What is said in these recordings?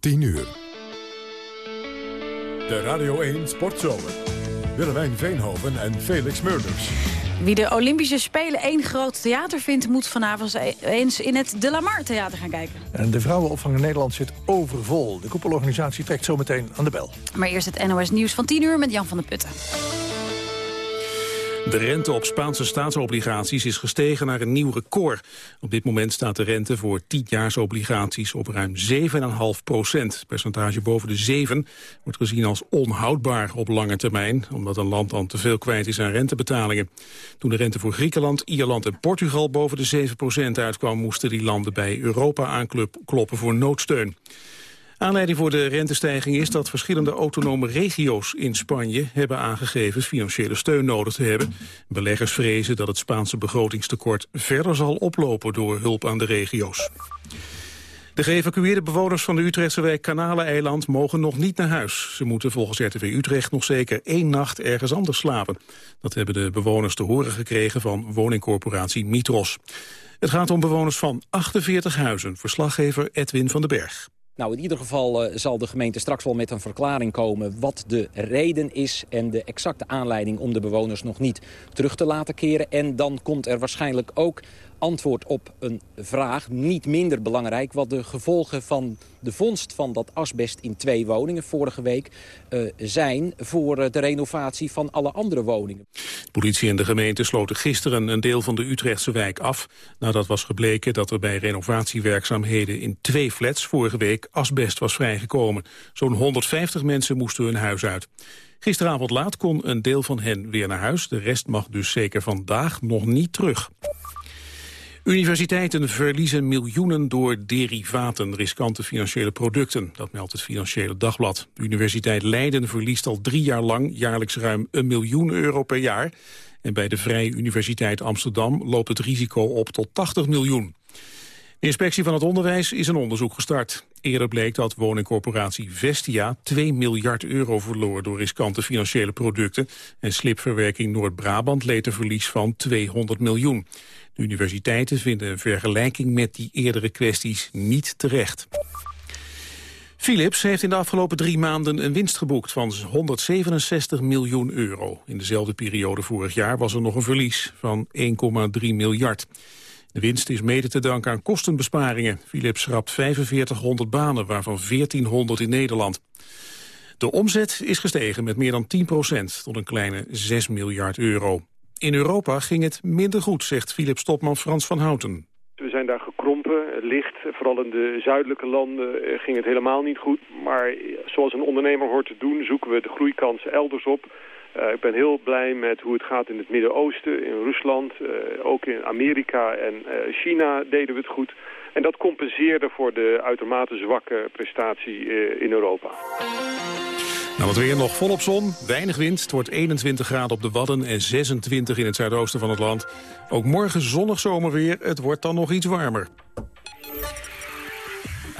10 uur. De Radio 1 Sportzomer. Willemijn Veenhoven en Felix Murders. Wie de Olympische Spelen één groot theater vindt... moet vanavond eens in het De Lamar Theater gaan kijken. En de vrouwenopvang in Nederland zit overvol. De koepelorganisatie trekt zometeen aan de bel. Maar eerst het NOS Nieuws van 10 uur met Jan van der Putten. De rente op Spaanse staatsobligaties is gestegen naar een nieuw record. Op dit moment staat de rente voor 10-jaarsobligaties op ruim 7,5 procent. Percentage boven de 7 wordt gezien als onhoudbaar op lange termijn... omdat een land dan te veel kwijt is aan rentebetalingen. Toen de rente voor Griekenland, Ierland en Portugal boven de 7 procent uitkwam... moesten die landen bij Europa aankloppen voor noodsteun. Aanleiding voor de rentestijging is dat verschillende autonome regio's in Spanje hebben aangegeven financiële steun nodig te hebben. Beleggers vrezen dat het Spaanse begrotingstekort verder zal oplopen door hulp aan de regio's. De geëvacueerde bewoners van de Utrechtse wijk Kanaleneiland mogen nog niet naar huis. Ze moeten volgens RTV Utrecht nog zeker één nacht ergens anders slapen. Dat hebben de bewoners te horen gekregen van woningcorporatie Mitros. Het gaat om bewoners van 48 huizen, verslaggever Edwin van den Berg. Nou, in ieder geval uh, zal de gemeente straks wel met een verklaring komen... wat de reden is en de exacte aanleiding om de bewoners nog niet terug te laten keren. En dan komt er waarschijnlijk ook antwoord op een vraag, niet minder belangrijk... wat de gevolgen van de vondst van dat asbest in twee woningen vorige week uh, zijn... voor uh, de renovatie van alle andere woningen. Politie en de gemeente sloten gisteren een deel van de Utrechtse wijk af... nadat was gebleken dat er bij renovatiewerkzaamheden in twee flats... vorige week asbest was vrijgekomen. Zo'n 150 mensen moesten hun huis uit. Gisteravond laat kon een deel van hen weer naar huis. De rest mag dus zeker vandaag nog niet terug. Universiteiten verliezen miljoenen door derivaten, riskante financiële producten. Dat meldt het Financiële Dagblad. De Universiteit Leiden verliest al drie jaar lang jaarlijks ruim een miljoen euro per jaar. En bij de Vrije Universiteit Amsterdam loopt het risico op tot 80 miljoen. Inspectie van het onderwijs is een onderzoek gestart. Eerder bleek dat woningcorporatie Vestia 2 miljard euro verloor door riskante financiële producten. En slipverwerking Noord-Brabant leed een verlies van 200 miljoen. De universiteiten vinden een vergelijking met die eerdere kwesties niet terecht. Philips heeft in de afgelopen drie maanden een winst geboekt van 167 miljoen euro. In dezelfde periode vorig jaar was er nog een verlies van 1,3 miljard. De winst is mede te danken aan kostenbesparingen. Philips schrapt 4500 banen, waarvan 1400 in Nederland. De omzet is gestegen met meer dan 10% tot een kleine 6 miljard euro. In Europa ging het minder goed, zegt Philips-topman Frans van Houten. We zijn daar gekrompen, licht. Vooral in de zuidelijke landen eh, ging het helemaal niet goed. Maar zoals een ondernemer hoort te doen, zoeken we de groeikansen elders op. Uh, ik ben heel blij met hoe het gaat in het Midden-Oosten, in Rusland. Uh, ook in Amerika en uh, China deden we het goed. En dat compenseerde voor de uitermate zwakke prestatie in Europa. Nou, wat weer nog volop zon, weinig wind. Het wordt 21 graden op de Wadden en 26 in het zuidoosten van het land. Ook morgen zonnig zomerweer, het wordt dan nog iets warmer.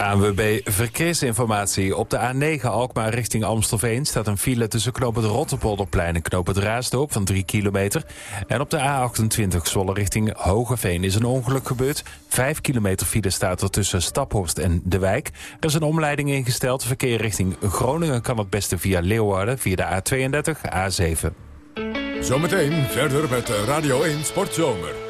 ANWB Verkeersinformatie. Op de A9 Alkmaar richting Amstelveen staat een file tussen knoop het Rotterpolderplein en knoop het van 3 kilometer. En op de A28 Zwolle richting Hogeveen is een ongeluk gebeurd. 5 kilometer file staat er tussen Staphorst en De Wijk. Er is een omleiding ingesteld. Verkeer richting Groningen kan het beste via Leeuwarden via de A32, A7. Zometeen verder met Radio 1 Sportzomer.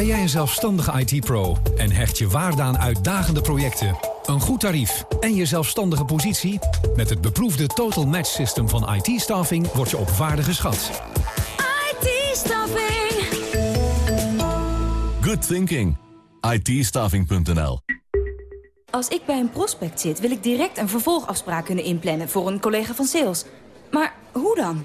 Ben jij een zelfstandige IT-pro en hecht je waarde aan uitdagende projecten, een goed tarief en je zelfstandige positie? Met het beproefde Total Match System van IT-staffing word je op waarde geschat. IT-staffing. Good thinking. it Als ik bij een prospect zit, wil ik direct een vervolgafspraak kunnen inplannen voor een collega van sales. Maar hoe dan?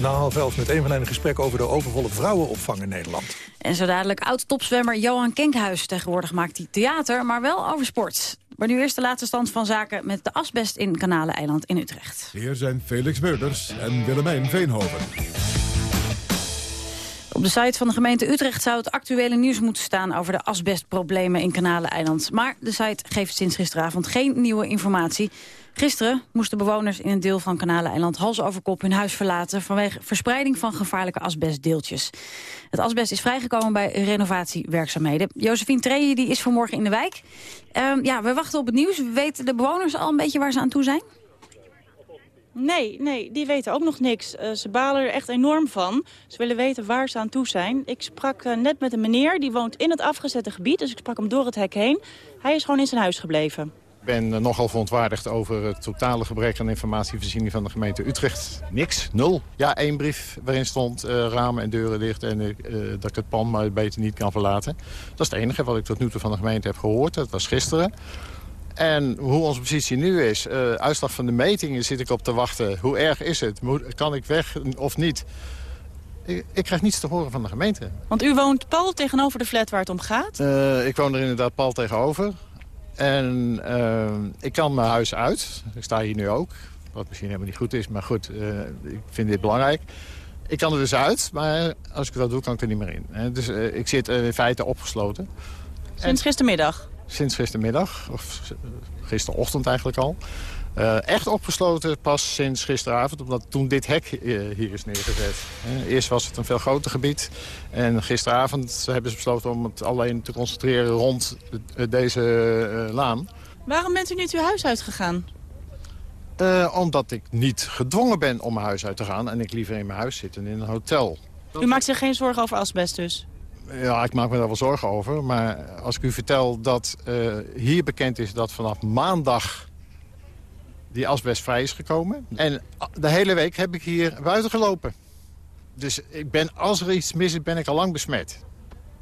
Na half elf met een van hen een gesprek over de overvolle vrouwenopvang in Nederland. En zo dadelijk oud-topzwemmer Johan Kenkhuis. Tegenwoordig maakt hij theater, maar wel over sport. Maar nu eerst de laatste stand van zaken met de asbest in Kanaleneiland in Utrecht. Hier zijn Felix Meurders en Willemijn Veenhoven. Op de site van de gemeente Utrecht zou het actuele nieuws moeten staan... over de asbestproblemen in Kanaleneiland. Maar de site geeft sinds gisteravond geen nieuwe informatie. Gisteren moesten bewoners in een deel van Kanaleneiland hals over kop hun huis verlaten vanwege verspreiding van gevaarlijke asbestdeeltjes. Het asbest is vrijgekomen bij renovatiewerkzaamheden. Josephine Treje die is vanmorgen in de wijk. Ehm, ja, we wachten op het nieuws. Weten de bewoners al een beetje waar ze aan toe zijn? Nee, nee, die weten ook nog niks. Uh, ze balen er echt enorm van. Ze willen weten waar ze aan toe zijn. Ik sprak uh, net met een meneer, die woont in het afgezette gebied. Dus ik sprak hem door het hek heen. Hij is gewoon in zijn huis gebleven. Ik ben uh, nogal verontwaardigd over het totale gebrek aan informatievoorziening van de gemeente Utrecht. Niks, nul. Ja, één brief waarin stond ramen en deuren dicht en dat ik het pand maar beter niet kan verlaten. Dat is het enige wat ik tot nu toe van de gemeente heb gehoord. Dat was gisteren. En hoe onze positie nu is, uh, uitslag van de metingen zit ik op te wachten. Hoe erg is het? Kan ik weg of niet? Ik, ik, krijg niets te horen van de gemeente. Want u woont pal tegenover de flat waar het om gaat? Uh, ik woon er inderdaad pal tegenover. En uh, ik kan mijn huis uit. Ik sta hier nu ook. Wat misschien helemaal niet goed is, maar goed, ik vind dit belangrijk. Ik kan er dus uit, maar als ik dat doe, kan ik er niet meer in. Dus ik zit in feite opgesloten. Sinds gistermiddag? Sinds gistermiddag, of gisterochtend eigenlijk al. Uh, echt opgesloten pas sinds gisteravond, omdat toen dit hek hier is neergezet. Uh, eerst was het een veel groter gebied. En gisteravond hebben ze besloten om het alleen te concentreren rond deze laan. Waarom bent u niet uw huis uitgegaan? omdat ik niet gedwongen ben om mijn huis uit te gaan. En ik liever in mijn huis zit en in een hotel. U maakt zich geen zorgen over asbest dus? Ja, ik maak me daar wel zorgen over. Maar als ik u vertel dat uh, hier bekend is dat vanaf maandag die asbest vrij is gekomen. En de hele week heb ik hier buiten gelopen. Dus ik ben, als er iets mis is, ben ik al lang besmet.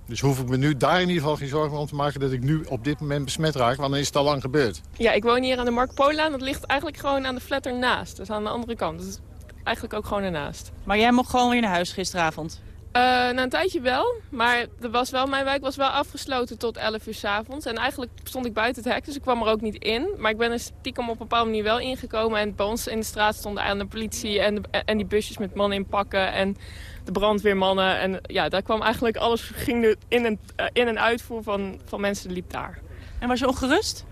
Dus hoef ik me nu daar in ieder geval geen zorgen om te maken... dat ik nu op dit moment besmet raak, want dan is het al lang gebeurd. Ja, ik woon hier aan de Mark Polaan. Dat ligt eigenlijk gewoon aan de flat ernaast. Dus aan de andere kant. Dus eigenlijk ook gewoon ernaast. Maar jij mocht gewoon weer naar huis gisteravond? Uh, na een tijdje wel, maar er was wel, mijn wijk was wel afgesloten tot 11 uur s avonds. En eigenlijk stond ik buiten het hek, dus ik kwam er ook niet in. Maar ik ben er stiekem op een bepaalde manier wel ingekomen. En bij ons in de straat stonden aan de politie en, en die busjes met mannen in pakken. En de brandweermannen. En ja, daar kwam eigenlijk alles ging in en, uh, in en uitvoer van, van mensen liep daar. En was je ongerust?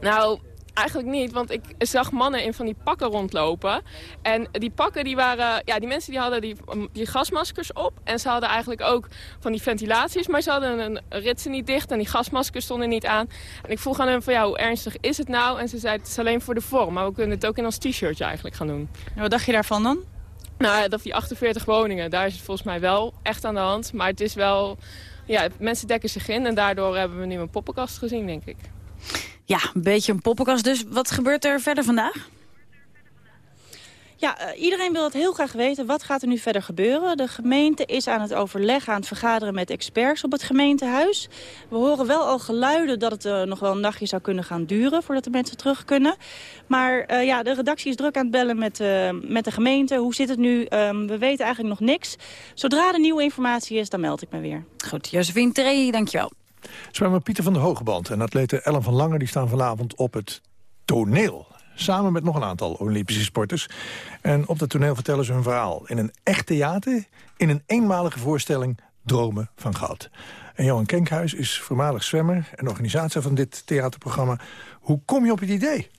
Nou, Eigenlijk niet, want ik zag mannen in van die pakken rondlopen. En die pakken, die waren... Ja, die mensen die hadden die, die gasmaskers op. En ze hadden eigenlijk ook van die ventilaties. Maar ze hadden een ritsen niet dicht en die gasmaskers stonden niet aan. En ik vroeg aan hem van, ja, hoe ernstig is het nou? En ze zei, het is alleen voor de vorm. Maar we kunnen het ook in ons t-shirtje eigenlijk gaan doen. En wat dacht je daarvan dan? Nou, dat die 48 woningen, daar is het volgens mij wel echt aan de hand. Maar het is wel... Ja, mensen dekken zich in en daardoor hebben we nu een poppenkast gezien, denk ik. Ja, een beetje een poppenkast dus. Wat gebeurt er verder vandaag? Ja, uh, iedereen wil het heel graag weten. Wat gaat er nu verder gebeuren? De gemeente is aan het overleggen, aan het vergaderen met experts op het gemeentehuis. We horen wel al geluiden dat het uh, nog wel een nachtje zou kunnen gaan duren... voordat de mensen terug kunnen. Maar uh, ja, de redactie is druk aan het bellen met, met de gemeente. Hoe zit het nu? Um, we weten eigenlijk nog niks. Zodra er nieuwe informatie is, dan meld ik me weer. Goed, Josephine Trey, dankjewel. Zwemmer Pieter van der Hogeband en atlete Ellen van Lange... die staan vanavond op het toneel. Samen met nog een aantal Olympische sporters. En op het toneel vertellen ze hun verhaal. In een echt theater, in een eenmalige voorstelling Dromen van Goud. En Johan Kenkhuis is voormalig zwemmer en organisator van dit theaterprogramma. Hoe kom je op het idee?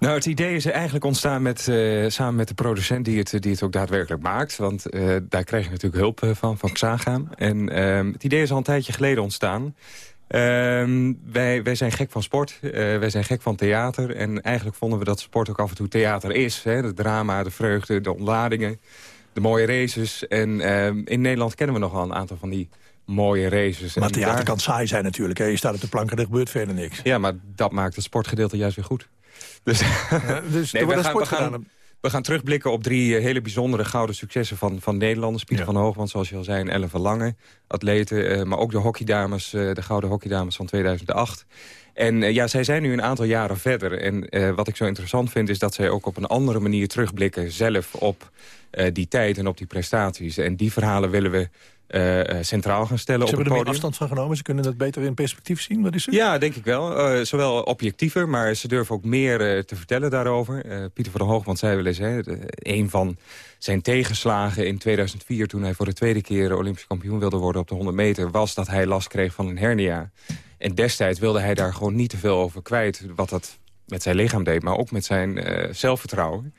Nou, het idee is eigenlijk ontstaan met, uh, samen met de producent die het, die het ook daadwerkelijk maakt. Want uh, daar kreeg ik natuurlijk hulp uh, van, van Xagam. En ehm, het idee is al een tijdje geleden ontstaan. Ehm, wij, wij zijn gek van sport, wij zijn gek van theater. En eigenlijk vonden we dat sport ook af en toe theater is. Hè? De drama, de vreugde, de ontladingen, de mooie races. En ehm, in Nederland kennen we nog wel een aantal van die mooie races. Maar theater daar- kan saai zijn natuurlijk. Hè. Je staat op de plank en er gebeurt verder niks. Ja, maar dat maakt het sportgedeelte juist weer goed. Dus, dus er Nee, wordt gaan, we, gaan, gedaan. we gaan terugblikken op drie eh, hele bijzondere gouden successen van, van Nederlanders. Pieter van Hoogman, zoals je al zei, en Ellen van Lange, atleten. eh, maar ook de hockeydames, eh, de gouden hockeydames van 2008. En ja, zij zijn nu een aantal jaren verder. En wat ik zo interessant vind is dat zij ook op een andere manier terugblikken... zelf op die tijd en op die prestaties. En die verhalen willen we eh, eh, centraal gaan stellen Ze op het hebben er meer podium. afstand van genomen. Ze kunnen dat beter in perspectief zien. Wat is er? Ja, denk ik wel. Eh, zowel objectiever, maar ze durven ook meer te vertellen daarover. Pieter van der Hoogman zei wel eens... Hè, de- een van zijn tegenslagen in 2004... toen hij voor de tweede keer Olympisch kampioen wilde worden op de 100 meter... was dat hij last kreeg van een hernia. En destijds wilde hij daar gewoon niet te veel over kwijt... wat dat met zijn lichaam deed, maar ook met zijn zelfvertrouwen.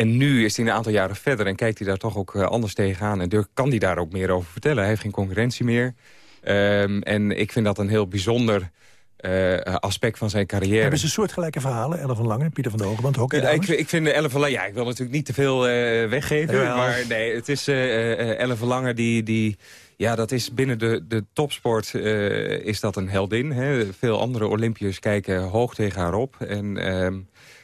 En nu is hij een aantal jaren verder en kijkt hij daar toch ook eh, anders tegenaan. En durf, kan hij daar ook meer over vertellen. Hij heeft geen concurrentie meer. Ehm, en ik vind dat een heel bijzonder eh, aspect van zijn carrière. Hebben ze soortgelijke verhalen? Ellen van Lange, Pieter van der Hogeband, hockey ik, ik vind Ellen Verlange... Ja, ik wil natuurlijk niet te veel eh, weggeven. Jawel. Maar nee, het is eh, Ellen Verlange die... die ja, dat is binnen de, de topsport is dat een heldin. Hè. Veel andere Olympiërs kijken hoog tegen haar op. En ehm,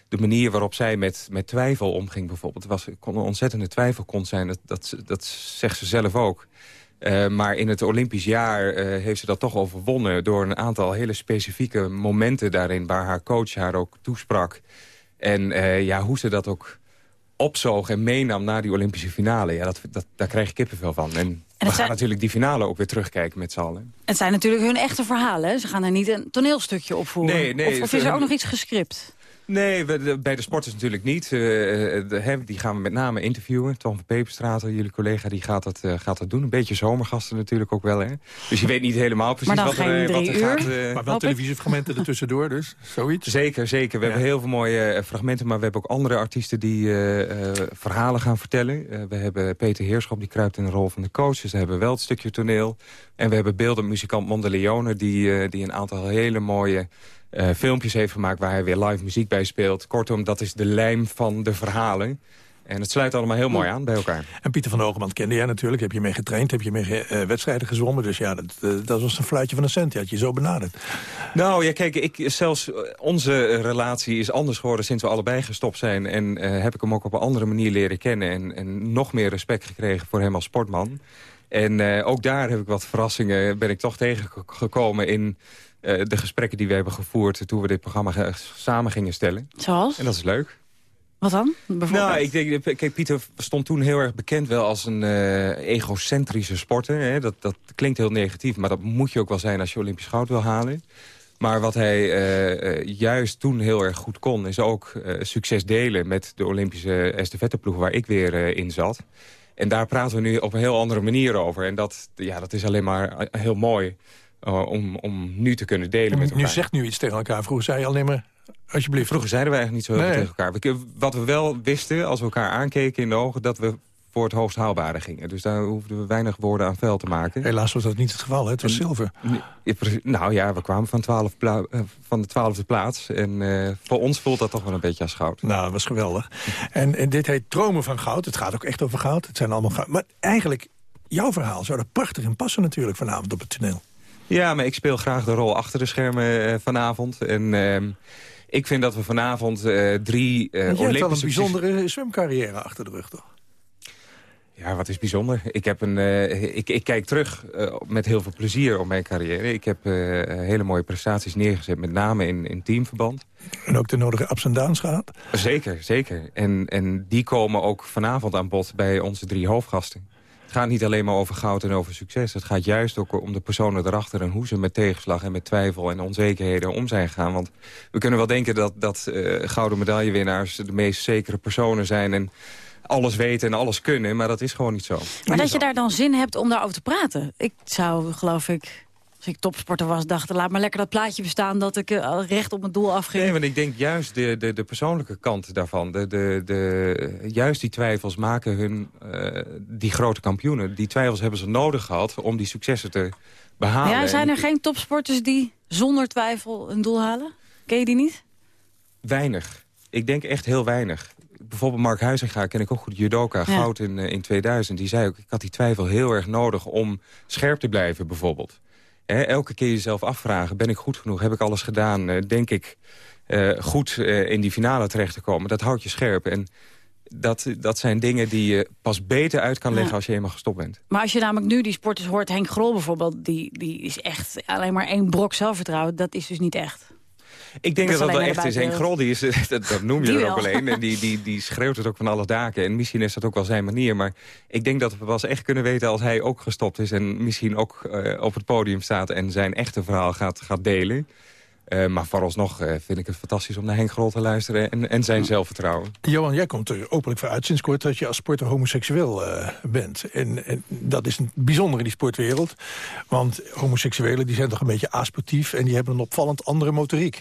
de manier waarop zij met, met twijfel omging bijvoorbeeld... Was, kon een ontzettende twijfel kon zijn. Dat, dat, dat zegt ze zelf ook. Eh, maar in het Olympisch jaar eh, heeft ze dat toch overwonnen... door een aantal hele specifieke momenten daarin... waar haar coach haar ook toesprak. En eh, ja, hoe ze dat ook opzoog en meenam naar die Olympische finale... Ja, dat, dat, daar krijg ik kippenvel van. En, we gaan zijn- natuurlijk die finale ook weer terugkijken met z'n allen. Het zijn natuurlijk hun echte verhalen. Ze gaan er niet een toneelstukje opvoeren. Nee, nee, of, of is er ook nog iets gescript? Nee, we- de- bij de sporters natuurlijk niet. Eh, eh, die gaan we met name interviewen. Tom van Peperstraten, jullie collega, die gaat dat, eh, gaat dat doen. Een beetje zomergasten natuurlijk ook wel. Hè? Dus je weet niet helemaal precies wat er, wat er gaat. eh, Maar wel televisiefragmenten ertussendoor, dus zoiets. Zeker, zeker. We hebben heel veel mooie fragmenten, maar we hebben ook andere artiesten die eh, eh, verhalen gaan vertellen. Eh, we hebben Peter Heerschop, die kruipt in de rol van de coach. Dus we hebben wel het stukje toneel. En we hebben beeldend muzikant Mondeleone, die, eh, die een aantal hele mooie eh, filmpjes heeft gemaakt... waar hij weer live muziek bij speelt. Kortom, dat is de lijm van de verhalen. En het sluit allemaal heel mooi aan bij elkaar. En Pieter van der Hogeband kende jij natuurlijk. Heb je mee getraind, heb je mee ge- eh, wedstrijden gezwommen. Dus ja, dat, eh, dat was een fluitje van een cent. Die had je zo benaderd. Nou ja, kijk, ik, zelfs eh, onze relatie is anders geworden sinds we allebei gestopt zijn. En eh, heb ik hem ook op een andere manier leren kennen. En, en nog meer respect gekregen voor hem als sportman. En eh, ook daar heb ik wat verrassingen, ben ik toch tegengekomen in eh, de gesprekken die we hebben gevoerd... toen we dit programma samen gingen stellen. Zoals? En dat is leuk. Wat dan? Bijvoorbeeld? Nou, ik denk, kijk, Pieter stond toen heel erg bekend wel als een eh, egocentrische sporter. Hè? Dat, dat klinkt heel negatief, maar dat moet je ook wel zijn als je Olympisch goud wil halen. Maar wat hij eh, eh, juist toen heel erg goed kon... is ook eh, succes delen met de Olympische estafetteploeg waar ik weer eh, in zat. En daar praten we nu op een heel andere manier over. En dat, ja, dat is alleen maar eh, heel mooi eh, om, om nu te kunnen delen met elkaar. Nu zegt nu iets tegen elkaar. Vroeger zei je alleen maar, alsjeblieft. Vroeger zeiden we eigenlijk niet zo heel veel Nee. tegen elkaar. We- Wat we wel wisten, als we elkaar aankeken in de ogen... dat we voor het hoogst haalbare gingen. Dus daar hoefden we weinig woorden aan vuil te maken. Helaas was dat niet het geval, hè? het was En- zilver. Nou ja, we kwamen van, 12 pla- eh, van de twaalfde plaats. En eh, voor ons voelt dat toch wel een beetje als goud. Nou, dat was geweldig. En, en dit heet Dromen van Goud. Het gaat ook echt over goud. Het zijn allemaal goud. Maar eigenlijk, jouw verhaal zou er prachtig in passen natuurlijk vanavond op het toneel. Ja, maar ik speel graag de rol achter de schermen eh, vanavond. En ehm, ik vind dat we vanavond eh, drie eh Want jij hebt wel een Olympische... bijzondere zwemcarrière achter de rug, toch? Ja, wat is bijzonder. Ik, heb een, ik, ik kijk terug met heel veel plezier op mijn carrière. Ik heb hele mooie prestaties neergezet, met name in, in teamverband. En ook de nodige ups en downs gehad. Zeker, zeker. En, en die komen ook vanavond aan bod bij onze drie hoofdgasten. Het gaat niet alleen maar over goud en over succes. Het gaat juist ook om de personen erachter... en hoe ze met tegenslag en met twijfel en onzekerheden om zijn gegaan. Want we kunnen wel denken dat, dat eh, gouden medaillewinnaars... de meest zekere personen zijn en alles weten en alles kunnen. Maar dat is gewoon niet zo. Maar dat je daar dan zin hebt om daarover te praten. Ik zou, geloof ik, ik topsporter was, dacht... laat maar lekker dat plaatje bestaan dat ik eh, recht op mijn doel afging. Nee, want ik denk juist de, de, de persoonlijke kant daarvan. De, de, de, juist die twijfels maken hun, eh, die grote kampioenen. Die twijfels hebben ze nodig gehad om die successen te behalen. ja, zijn er En geen topsporters die zonder twijfel een doel halen? Ken je die niet? Weinig. Ik denk echt heel weinig. bijvoorbeeld Mark Huizinga, ken ik ook goed, judoka, goud in, in 2000. Die zei ook, ik had die twijfel heel erg nodig om scherp te blijven bijvoorbeeld. Elke keer jezelf afvragen, ben ik goed genoeg? Heb ik alles gedaan? denk ik goed in die finale terecht te komen? Dat houdt je scherp. En dat, dat zijn dingen die je pas beter uit kan leggen als je eenmaal gestopt bent. Maar als je namelijk nu die sporters hoort, Henk Grol bijvoorbeeld... die, die is echt alleen maar één brok zelfvertrouwen. Dat is dus niet echt. Ik denk dat dat, wel echt is. Henk Grol, die is, dat, dat noem je er ook alleen. En die, die, die schreeuwt het ook van alle daken. En misschien is dat ook wel zijn manier. Maar ik denk dat we pas echt kunnen weten als hij ook gestopt is... en misschien ook uh, op het podium staat en zijn echte verhaal gaat, gaat delen... Uh, maar vooralsnog uh, vind ik het fantastisch om naar Henk Grol te luisteren en, en zijn zelfvertrouwen. Johan, jij komt er openlijk voor uit sinds kort dat je als sporter homoseksueel uh, bent. En, en, dat is een bijzonder in die sportwereld. Want homoseksuelen die zijn toch een beetje asportief en die hebben een opvallend andere motoriek.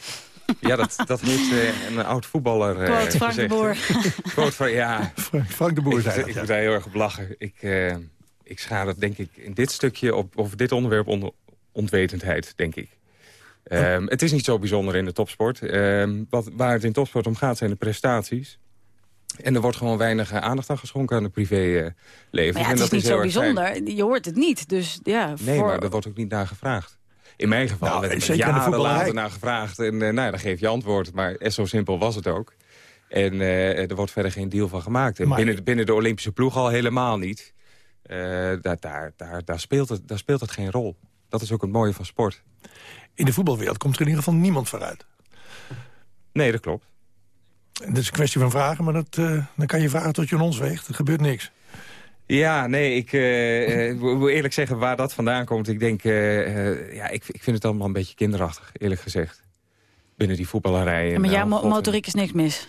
Ja, dat, dat heeft een oud voetballer uh, Quote Frank de Boer. Quote van, ja. Frank de Boer zei Ik, ik moet daar heel erg op lachen. Ik, ik schaar het denk ik in dit stukje op, over dit onderwerp onder ontwetendheid, denk ik. Um, het is niet zo bijzonder in de topsport. Um, wat, waar het in topsport om gaat zijn de prestaties. En er wordt gewoon weinig eh, aandacht aan geschonken aan het privéleven. Uh, ja, het is niet zo bijzonder. Je hoort het niet. Dus, ja, nee, maar er wordt ook niet naar gevraagd. In mijn geval nou, werd er jaren later naar gevraagd. En uh, nou, dan geef je antwoord. Maar zo simpel was het ook. En uh, er wordt verder geen deal van gemaakt. En binnen, binnen de Olympische ploeg al helemaal niet. daar, daar, daar, daar, speelt het, daar speelt het geen rol. Dat is ook het mooie van sport in de voetbalwereld komt er in ieder geval niemand vooruit. Nee, dat klopt. Het is een kwestie van vragen, maar dat, uh, dan kan je vragen tot je in ons weegt. Er gebeurt niks. Ja, nee, ik uh, wil eerlijk zeggen waar dat vandaan komt. Ik denk, uh, ja, ik, ik vind het allemaal een beetje kinderachtig, eerlijk gezegd. Binnen die voetballerij. Ja, maar jouw motoriek is niks mis.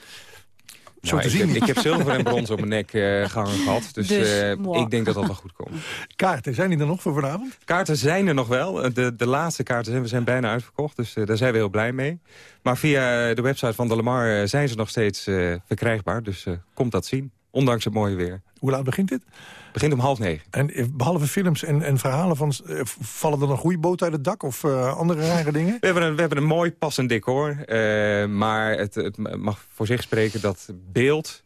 Nou, ik, heb, ik, heb, zilver en brons op mijn nek uh, gehad. Dus, dus uh, ik denk dat dat wel goed komt. Kaarten, zijn die er nog voor vanavond? Kaarten zijn er nog wel. De, de laatste kaarten zijn, we zijn bijna uitverkocht. Dus daar zijn we heel blij mee. Maar via de website van de Lamar zijn ze nog steeds verkrijgbaar. Dus komt dat zien. Ondanks het mooie weer. Hoe laat begint dit? begint om half negen. En eh, behalve films en, en verhalen, van, uh, vallen er nog boot uit het dak of uh, andere rare dingen? We hebben een, we hebben een mooi passend decor. Uh, maar het, het, mag voor zich spreken dat beeld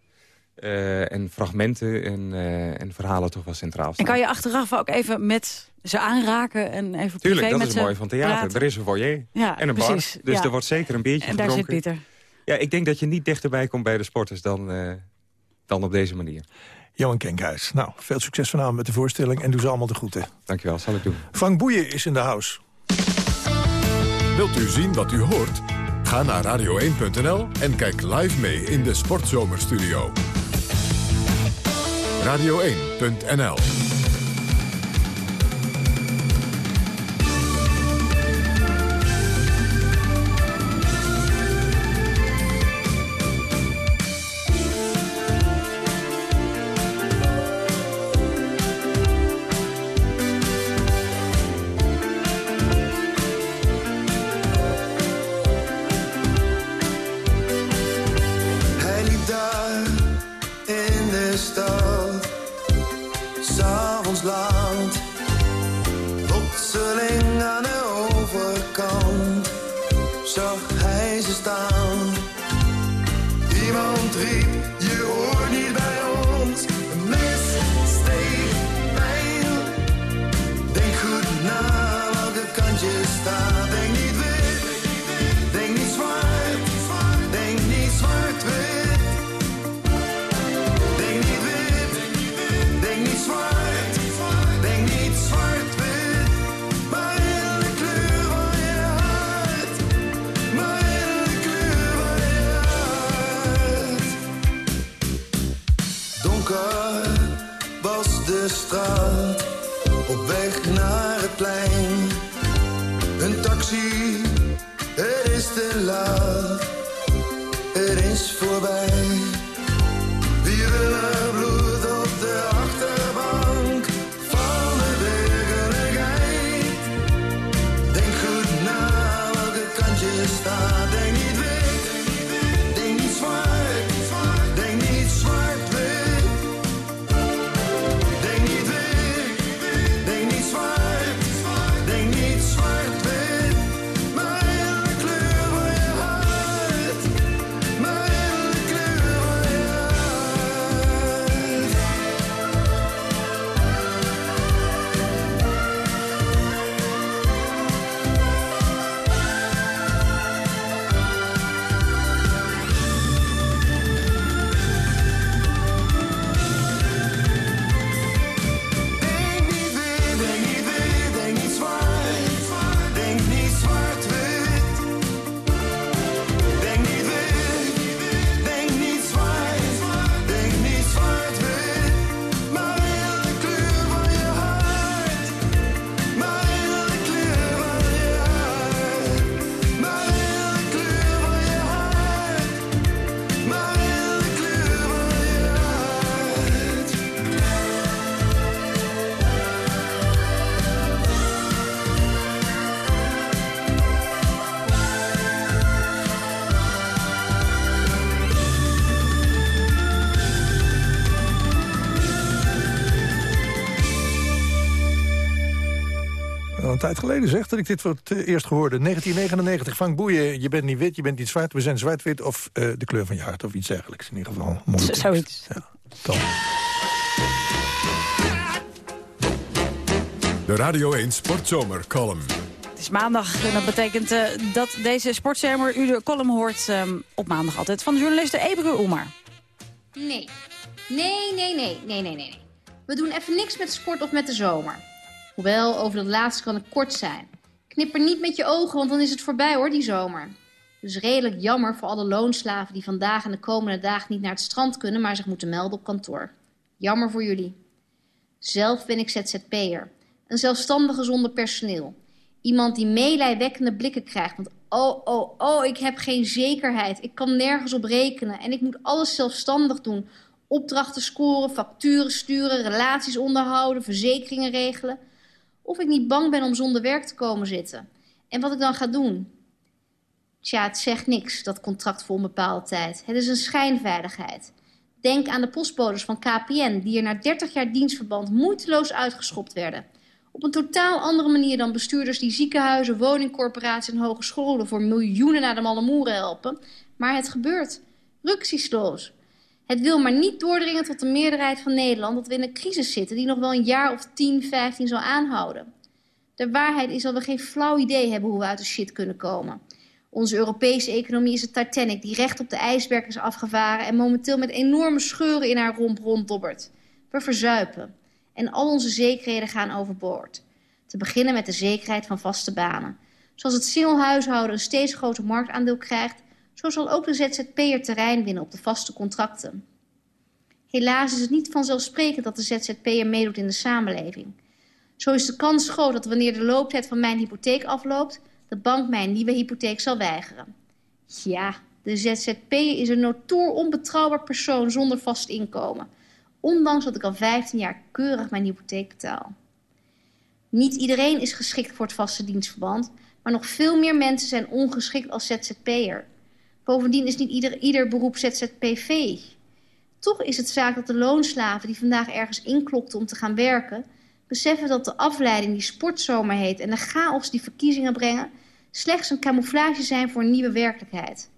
en fragmenten en, en, verhalen toch wel centraal staan. En kan je achteraf ook even met ze aanraken en even Tuurlijk, dat is het mooie van theater. Er is een foyer ja, en een precies, bar. Dus ja. er wordt zeker een biertje en gedronken. daar zit Pieter. Ja, ik denk dat je niet dichterbij komt bij de sporters dan, dan op deze manier. Johan Kenkhuis. Nou, veel succes vanavond met de voorstelling en doe ze allemaal de groeten. Dankjewel, zal ik doen. Frank Boeien is in de house. Wilt u zien wat u hoort? Ga naar radio1.nl en kijk live mee in de Sportzomerstudio. Radio1.nl tijd geleden zeg dat ik dit voor het eh, eerst gehoorde. 1999, Frank Boeien, je bent niet wit, je bent niet zwart. We zijn zwart-wit of uh, de kleur van je hart of iets dergelijks. In ieder geval. Mooi Zoiets. Ja, top. De Radio 1 Sportzomer column. Het is maandag en dat betekent uh, dat deze sportzomer u de column hoort um, op maandag altijd van de journaliste Ebru Oemar. Nee. Nee, nee, nee, nee, nee, nee. We doen even niks met sport of met de zomer. Hoewel, over dat laatste kan het kort zijn. Knip er niet met je ogen, want dan is het voorbij hoor, die zomer. Dus redelijk jammer voor alle loonslaven die vandaag en de komende dagen niet naar het strand kunnen, maar zich moeten melden op kantoor. Jammer voor jullie. Zelf ben ik ZZP'er. Een zelfstandige zonder personeel. Iemand die meelijwekkende blikken krijgt. Want oh, oh, oh, ik heb geen zekerheid. Ik kan nergens op rekenen. En ik moet alles zelfstandig doen. Opdrachten scoren, facturen sturen, relaties onderhouden, verzekeringen regelen. Of ik niet bang ben om zonder werk te komen zitten. En wat ik dan ga doen? Tja, het zegt niks, dat contract voor onbepaalde tijd. Het is een schijnveiligheid. Denk aan de postbodes van KPN, die er na 30 jaar dienstverband moeiteloos uitgeschopt werden. Op een totaal andere manier dan bestuurders die ziekenhuizen, woningcorporaties en hogescholen voor miljoenen naar de malle moeren helpen. Maar het gebeurt. Ruksisloos. Het wil maar niet doordringen tot de meerderheid van Nederland dat we in een crisis zitten die nog wel een jaar of 10, 15 zal aanhouden. De waarheid is dat we geen flauw idee hebben hoe we uit de shit kunnen komen. Onze Europese economie is een Titanic die recht op de ijsberg is afgevaren en momenteel met enorme scheuren in haar romp ronddobbert. We verzuipen en al onze zekerheden gaan overboord. Te beginnen met de zekerheid van vaste banen. Zoals het singlehuishouden een steeds groter marktaandeel krijgt, zo zal ook de ZZP'er terrein winnen op de vaste contracten. Helaas is het niet vanzelfsprekend dat de ZZP'er meedoet in de samenleving. Zo is de kans groot dat wanneer de looptijd van mijn hypotheek afloopt, de bank mij een nieuwe hypotheek zal weigeren. Ja, de ZZP'er is een notoor onbetrouwbaar persoon zonder vast inkomen ondanks dat ik al 15 jaar keurig mijn hypotheek betaal. Niet iedereen is geschikt voor het vaste dienstverband, maar nog veel meer mensen zijn ongeschikt als ZZP'er. Bovendien is niet ieder, ieder beroep ZZPV. Toch is het zaak dat de loonslaven die vandaag ergens inklokten om te gaan werken... beseffen dat de afleiding die sportzomer heet en de chaos die verkiezingen brengen... slechts een camouflage zijn voor een nieuwe werkelijkheid.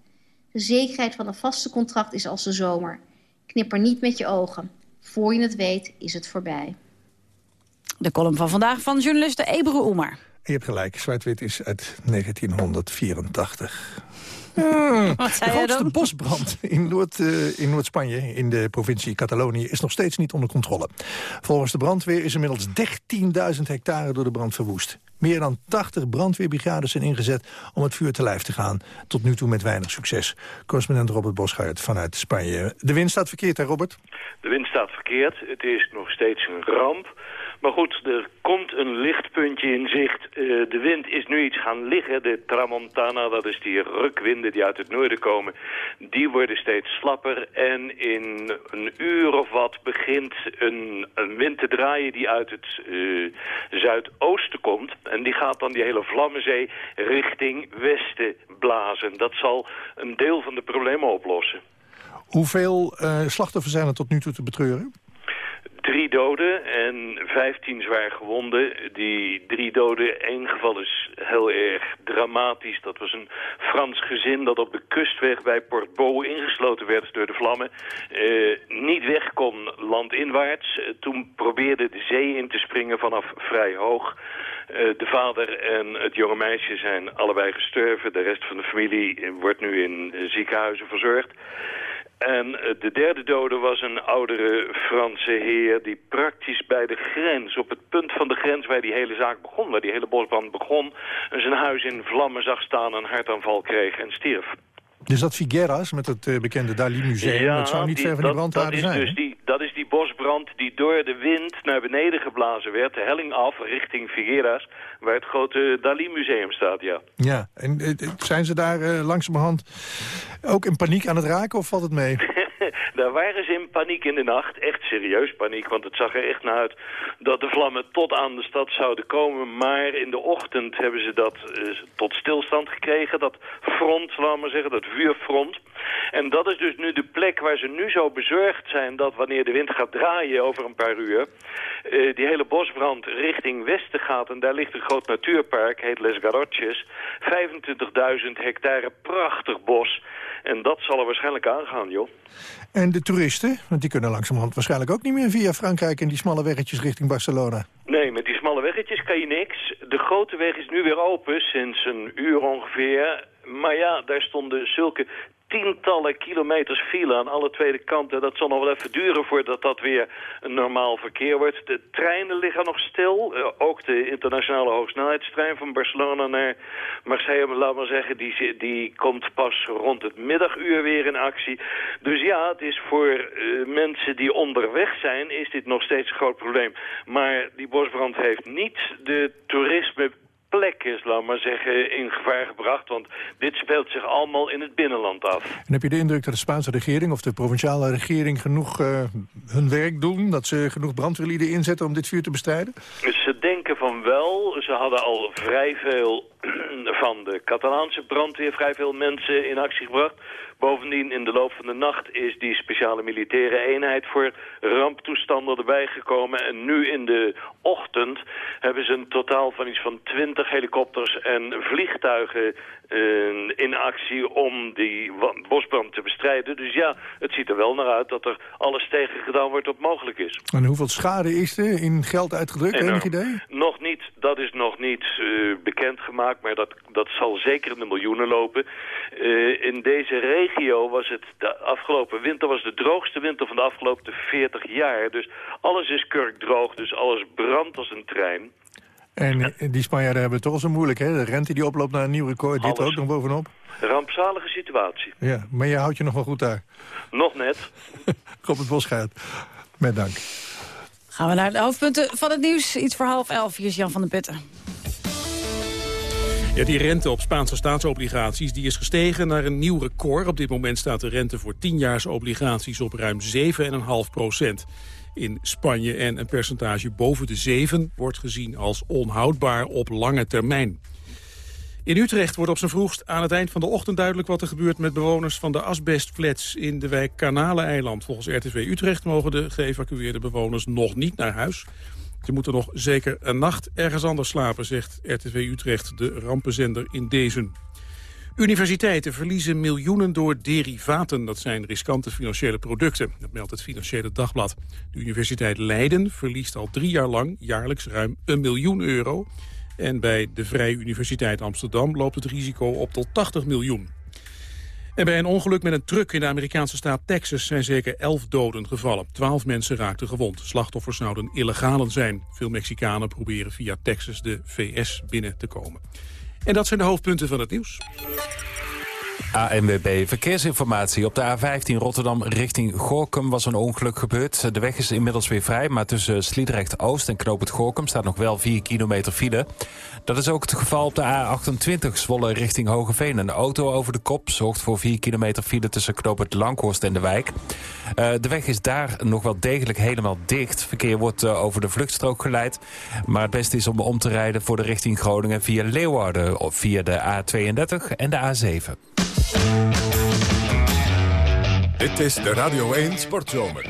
De zekerheid van een vaste contract is als de zomer. Knip er niet met je ogen. Voor je het weet is het voorbij. De column van vandaag van journaliste Ebru Oemar. Je hebt gelijk, Zwart-Wit is uit 1984. Hmm, Wat de zei grootste bosbrand in Noord- eh, in Noord-Spanje, in de provincie Catalonië, is nog steeds niet onder controle. Volgens de brandweer is inmiddels 13.000 hectare door de brand verwoest. Meer dan 80 brandweerbrigades zijn ingezet om het vuur te lijf te gaan. Tot nu toe met weinig succes. Correspondent Robert Bosgaard vanuit Spanje. De wind staat verkeerd, hè Robert? De wind staat verkeerd. Het is nog steeds een ramp. Maar goed, er komt een lichtpuntje in zicht. Eh, de wind is nu iets gaan liggen. De tramontana, dat is die rukwinden die uit het noorden komen... die worden steeds slapper. En in een uur of wat begint een, een wind te draaien... die uit het eh, zuidoosten komt. En die gaat dan die hele Vlammenzee richting westen blazen. Dat zal een deel van de problemen oplossen. Hoeveel eh, slachtoffers zijn er tot nu toe te betreuren? Drie doden en vijftien zwaar gewonden. Die drie doden, één geval is heel erg dramatisch. Dat was een Frans gezin dat op de kustweg bij Port Beau ingesloten werd door de vlammen. Eh, niet weg kon landinwaarts. Toen probeerde de zee in te springen vanaf vrij hoog. Eh, de vader en het jonge meisje zijn allebei gestorven. De rest van de familie wordt nu in ziekenhuizen verzorgd. En eh, de derde dode was een oudere Franse heer die praktisch bij de grens, op het punt van de grens waar die hele zaak begon, waar die hele bosbrand begon, zijn huis in vlammen zag staan, een hartaanval kreeg en stierf. Dus dat Figueras met het eh, bekende Dali-museum, dat zou niet die- ver van die brandhaarden is zijn. dus die, dat is die bosbrand die door de wind naar beneden geblazen werd, de helling af richting Figueras, waar het grote Dali-museum staat, ja. Ja, en eh, zijn ze daar eh, langzamerhand ook in paniek aan het raken of valt het mee? daar waren ze in paniek in de nacht. Echt serieus paniek, want het zag er echt naar uit dat de vlammen tot aan de stad zouden komen. Maar in de ochtend hebben ze dat uh, tot stilstand gekregen, dat front, laten we maar zeggen, dat vuurfront. En dat is dus nu de plek waar ze nu zo bezorgd zijn dat wanneer de wind gaat draaien over een paar uur, uh, die hele bosbrand richting westen gaat. En daar ligt een groot natuurpark, heet Les Garroches. 25.000 hectare prachtig bos. En dat zal er waarschijnlijk aangaan, joh. En de toeristen, want die kunnen langzamerhand waarschijnlijk ook niet meer via Frankrijk... en die smalle weggetjes richting Barcelona. Nee, met die smalle weggetjes kan je niks. De grote weg is nu weer open, sinds een uur ongeveer. Maar ja, daar stonden zulke tientallen kilometers file aan alle tweede kanten. Dat zal nog wel even duren voordat dat weer een normaal verkeer wordt. De treinen liggen nog stil. Uh, ook de internationale hoogsnelheidstrein van Barcelona naar Marseille, laat maar zeggen, die, die komt pas rond het middaguur weer in actie. Dus ja, het is voor uh, mensen die onderweg zijn, is dit nog steeds een groot probleem. Maar die bosbrand heeft niet de toerisme plek is, laat maar zeggen, in gevaar gebracht. Want dit speelt zich allemaal in het binnenland af. En heb je de indruk dat de Spaanse regering of de provinciale regering genoeg uh, hun werk doen? Dat ze genoeg brandweerlieden inzetten om dit vuur te bestrijden? Ze denken van wel. Ze hadden al vrij veel van de Catalaanse brandweer, vrij veel mensen in actie gebracht. Bovendien, in de loop van de nacht is die speciale militaire eenheid voor ramptoestanden erbij gekomen. En nu in de ochtend hebben ze een totaal van iets van 20 helikopters en vliegtuigen uh, in actie om die bosbrand te bestrijden. Dus ja, het ziet er wel naar uit dat er alles tegen gedaan wordt wat mogelijk is. En hoeveel schade is er in geld uitgedrukt, Enorm. enig idee? Nog niet, dat is nog niet uh, bekendgemaakt, maar dat, dat zal zeker in de miljoenen lopen. Uh, in deze regio was het de afgelopen winter was de droogste winter van de afgelopen 40 jaar. Dus alles is kurkdroog, dus alles brandt als een trein. En die Spanjaarden hebben het toch zo moeilijk, hè? De rente die oploopt naar een nieuw record, dit Alles. ook nog bovenop. Rampzalige situatie. Ja, maar je houdt je nog wel goed daar. Nog net. Op het bos gaat. Met dank. Gaan we naar de hoofdpunten van het nieuws. Iets voor half elf. Hier is Jan van den Putten. Ja, die rente op Spaanse staatsobligaties die is gestegen naar een nieuw record. Op dit moment staat de rente voor 10 obligaties op ruim 7,5 procent in Spanje. En een percentage boven de 7 wordt gezien als onhoudbaar op lange termijn. In Utrecht wordt op zijn vroegst aan het eind van de ochtend duidelijk wat er gebeurt met bewoners van de asbestflats in de wijk Kanaleneiland. Volgens RTV Utrecht mogen de geëvacueerde bewoners nog niet naar huis. Ze moeten nog zeker een nacht ergens anders slapen, zegt RTV Utrecht, de rampenzender in Dezen. Universiteiten verliezen miljoenen door derivaten. Dat zijn riskante financiële producten. Dat meldt het Financiële Dagblad. De Universiteit Leiden verliest al drie jaar lang jaarlijks ruim een miljoen euro. En bij de Vrije Universiteit Amsterdam loopt het risico op tot 80 miljoen. En bij een ongeluk met een truck in de Amerikaanse staat Texas zijn zeker elf doden gevallen. Twaalf mensen raakten gewond. Slachtoffers zouden illegalen zijn. Veel Mexicanen proberen via Texas de VS binnen te komen. En dat zijn de hoofdpunten van het nieuws. ANWB Verkeersinformatie. Op de A15 Rotterdam richting Gorkum was een ongeluk gebeurd. De weg is inmiddels weer vrij, maar tussen Sliedrecht-Oost en Knoop Gorkum... staat nog wel 4 kilometer file. Dat is ook het geval op de A28 Zwolle richting Hogeveen. Een auto over de kop zorgt voor 4 kilometer file tussen Knoop het Langhorst en de wijk. Uh, de weg is daar nog wel degelijk helemaal dicht. Verkeer wordt uh, over de vluchtstrook geleid. Maar het beste is om om te rijden voor de richting Groningen via Leeuwarden... of via de A32 en de A7. Dit is de Radio 1 Sportzomer.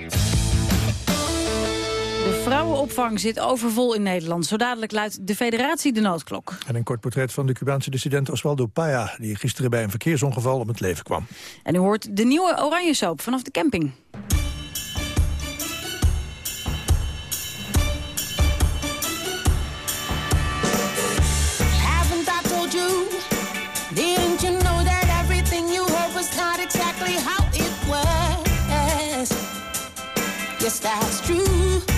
De vrouwenopvang zit overvol in Nederland. Zo dadelijk luidt de federatie de noodklok. En een kort portret van de Cubaanse dissident Osvaldo Paya... die gisteren bij een verkeersongeval om het leven kwam. En u hoort de nieuwe oranje soap vanaf de camping. That's true.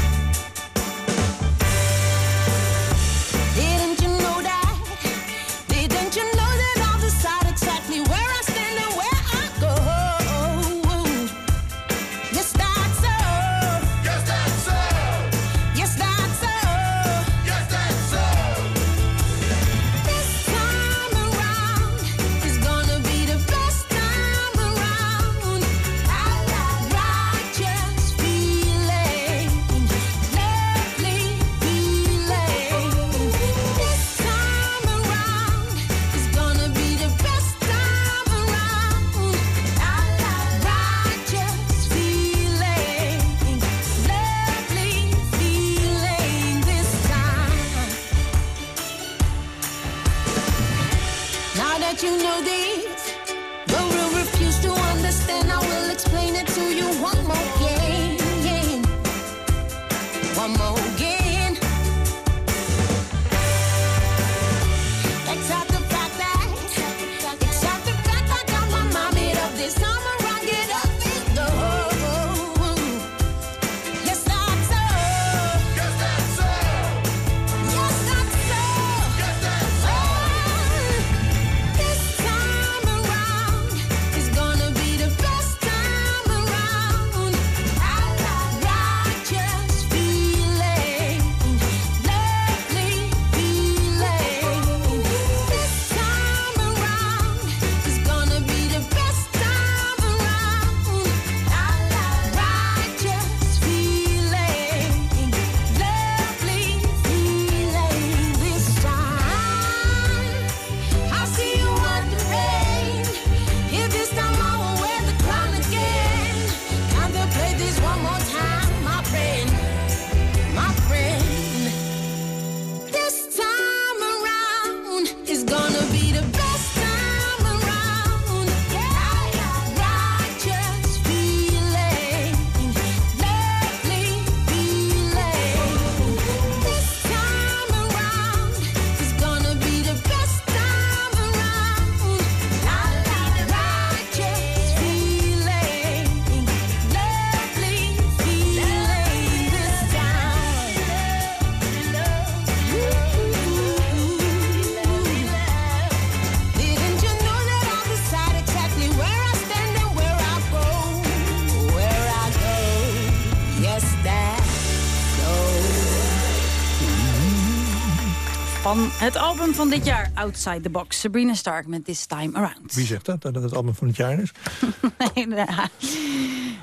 Het album van dit jaar, Outside the Box. Sabrina Stark met This Time Around. Wie zegt dat, dat het het album van het jaar is? nee, nou,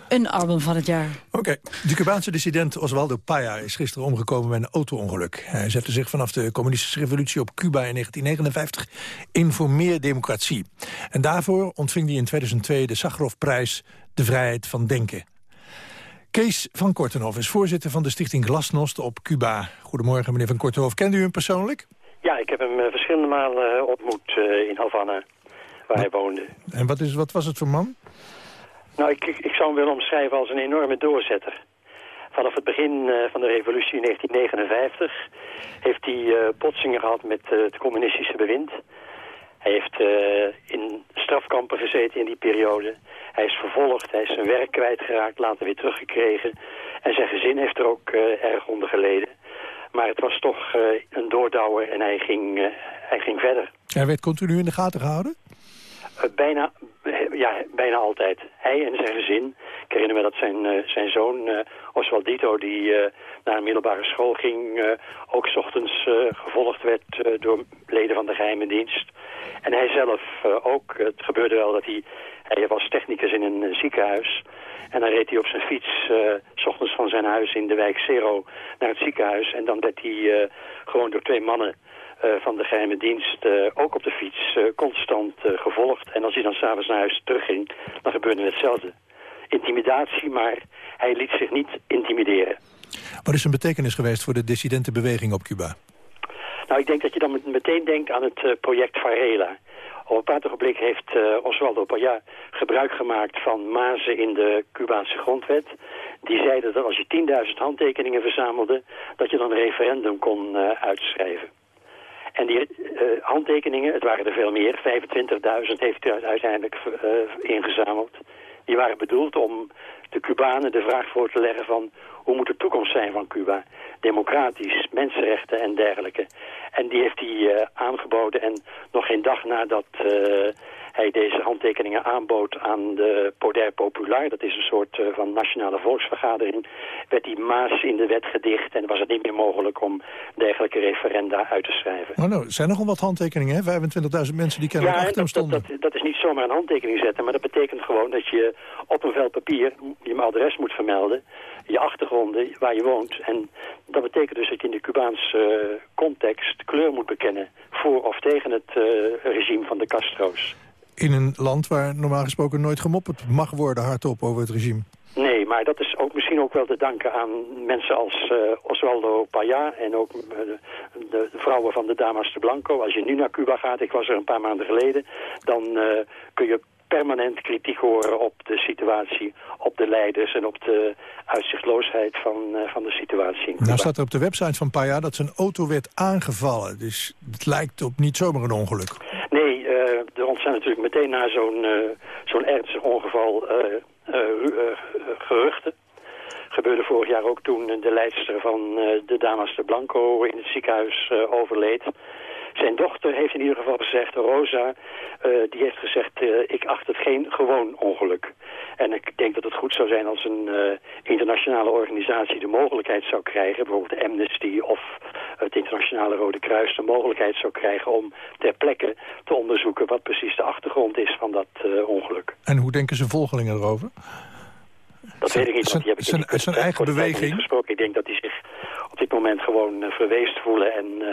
een album van het jaar. Oké. De Cubaanse dissident Osvaldo Paya is gisteren omgekomen bij een auto-ongeluk. Hij zette zich vanaf de communistische revolutie op Cuba in 1959 in voor meer democratie. En daarvoor ontving hij in 2002 de Sakharovprijs De Vrijheid van Denken. Kees van Kortenhof is voorzitter van de stichting Glasnost op Cuba. Goedemorgen, meneer van Kortenhof. Kent u hem persoonlijk? Ja, ik heb hem eh, verschillende malen eh, ontmoet eh, in Havana, waar hij woonde. En wat, is, wat was het voor man? Nou, ik, ik, ik zou hem willen omschrijven als een enorme doorzetter. Vanaf het begin van de revolutie in 1959 heeft hij botsingen gehad met het communistische bewind. Hij heeft in strafkampen gezeten in die periode. Hij is vervolgd, hij is zijn werk kwijtgeraakt, later weer teruggekregen. En zijn gezin heeft er ook erg onder geleden. Maar het was toch uh, een doordouwer en hij ging, uh, hij ging verder. Hij werd continu in de gaten gehouden? bijna, ja, bijna altijd. Hij en zijn gezin. Ik herinner me dat zijn, zijn zoon Oswaldito, die naar een middelbare school ging... ook s ochtends gevolgd werd door leden van de geheime dienst. En hij zelf ook. Het gebeurde wel dat hij hij was technicus in een ziekenhuis. En dan reed hij op zijn fiets, s ochtends van zijn huis in de wijk Zero, naar het ziekenhuis. En dan werd hij gewoon door twee mannen van de geheime dienst, ook op de fiets, constant gevolgd. En als hij dan s'avonds naar huis terugging, dan gebeurde hetzelfde. Intimidatie, maar hij liet zich niet intimideren. Wat is een betekenis geweest voor de dissidentenbeweging op Cuba? Nou, ik denk dat je dan meteen denkt aan het project Varela. Op een bepaald ogenblik heeft uh, Oswaldo Paya gebruik gemaakt van mazen in de Cubaanse grondwet. Die zeiden dat als je 10.000 handtekeningen verzamelde, dat je dan een referendum kon uh, uitschrijven. En die uh, handtekeningen, het waren er veel meer, 25.000 heeft hij uiteindelijk ingezameld. Die waren bedoeld om de Cubanen de vraag voor te leggen van hoe moet de toekomst zijn van Cuba? Democratisch, mensenrechten en dergelijke. En die heeft hij uh, aangeboden en nog geen dag nadat uh, hij deze handtekeningen aanbood aan de Poder Popular, dat is een soort uh, van nationale volksvergadering, werd die maas in de wet gedicht en was het niet meer mogelijk om dergelijke referenda uit te schrijven. Oh nou, er zijn nogal wat handtekeningen, hè? 25.000 mensen die kennen ja, achter hem stonden. Dat, dat, dat is niet zomaar een handtekening zetten, maar dat betekent gewoon dat je op een vel papier je adres moet vermelden, je achtergronden, waar je woont. En dat betekent dus dat je in de Cubaanse uh, context kleur moet bekennen voor of tegen het uh, regime van de Castro's. In een land waar normaal gesproken nooit gemopperd mag worden hardop over het regime. Nee, maar dat is ook misschien ook wel te danken aan mensen als uh, Oswaldo Paya en ook de, de, vrouwen van de Damas de Blanco. Als je nu naar Cuba gaat, ik was er een paar maanden geleden, dan kun je permanent kritiek horen op de situatie, op de leiders en op de uitzichtloosheid van, uh, van de situatie. Nou staat er op de website van Paya dat zijn auto werd aangevallen. Dus het lijkt op niet zomaar een ongeluk. Ontstaan natuurlijk meteen na zo'n uh, zo'n ernstig ongeval geruchten. Gebeurde vorig jaar ook toen de leidster van de Damas de Blanco in het ziekenhuis overleed. Zijn dochter heeft in ieder geval gezegd, Rosa, uh, die heeft gezegd, uh, ik acht het geen gewoon ongeluk. En ik denk dat het goed zou zijn als een uh, internationale organisatie de mogelijkheid zou krijgen, bijvoorbeeld Amnesty of het Internationale Rode Kruis, de mogelijkheid zou krijgen om ter plekke te onderzoeken wat precies de achtergrond is van dat ongeluk. En hoe denken ze volgelingen erover? Dat weet ik niet, want die heb ik zijn, zijn eigen beweging. gesproken. Ik denk dat hij zich op dit moment gewoon uh, verweest voelen en uh,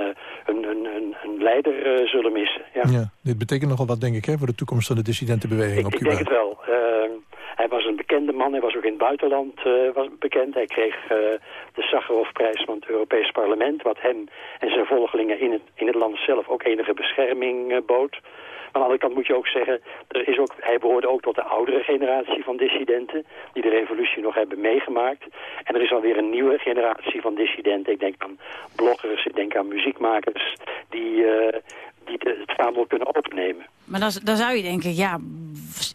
een, een, een, een leider uh, zullen missen. Ja. ja. dit betekent nogal wat, denk ik, hè, voor de toekomst van de dissidentenbeweging ik, op Cuba. Ik denk het wel. Ehm, hij was een bekende man, hij was ook in het buitenland was bekend. Hij kreeg de Sakharovprijs van het Europees Parlement, wat hem en zijn volgelingen in het, in het land zelf ook enige bescherming bood. Aan de andere kant moet je ook zeggen, er is ook, hij behoorde ook tot de oudere generatie van dissidenten, die de revolutie nog hebben meegemaakt. En er is alweer een nieuwe generatie van dissidenten. Ik denk aan bloggers, ik denk aan muziekmakers, die, uh, die het vaandel kunnen opnemen. Maar dan, dan zou je denken, ja,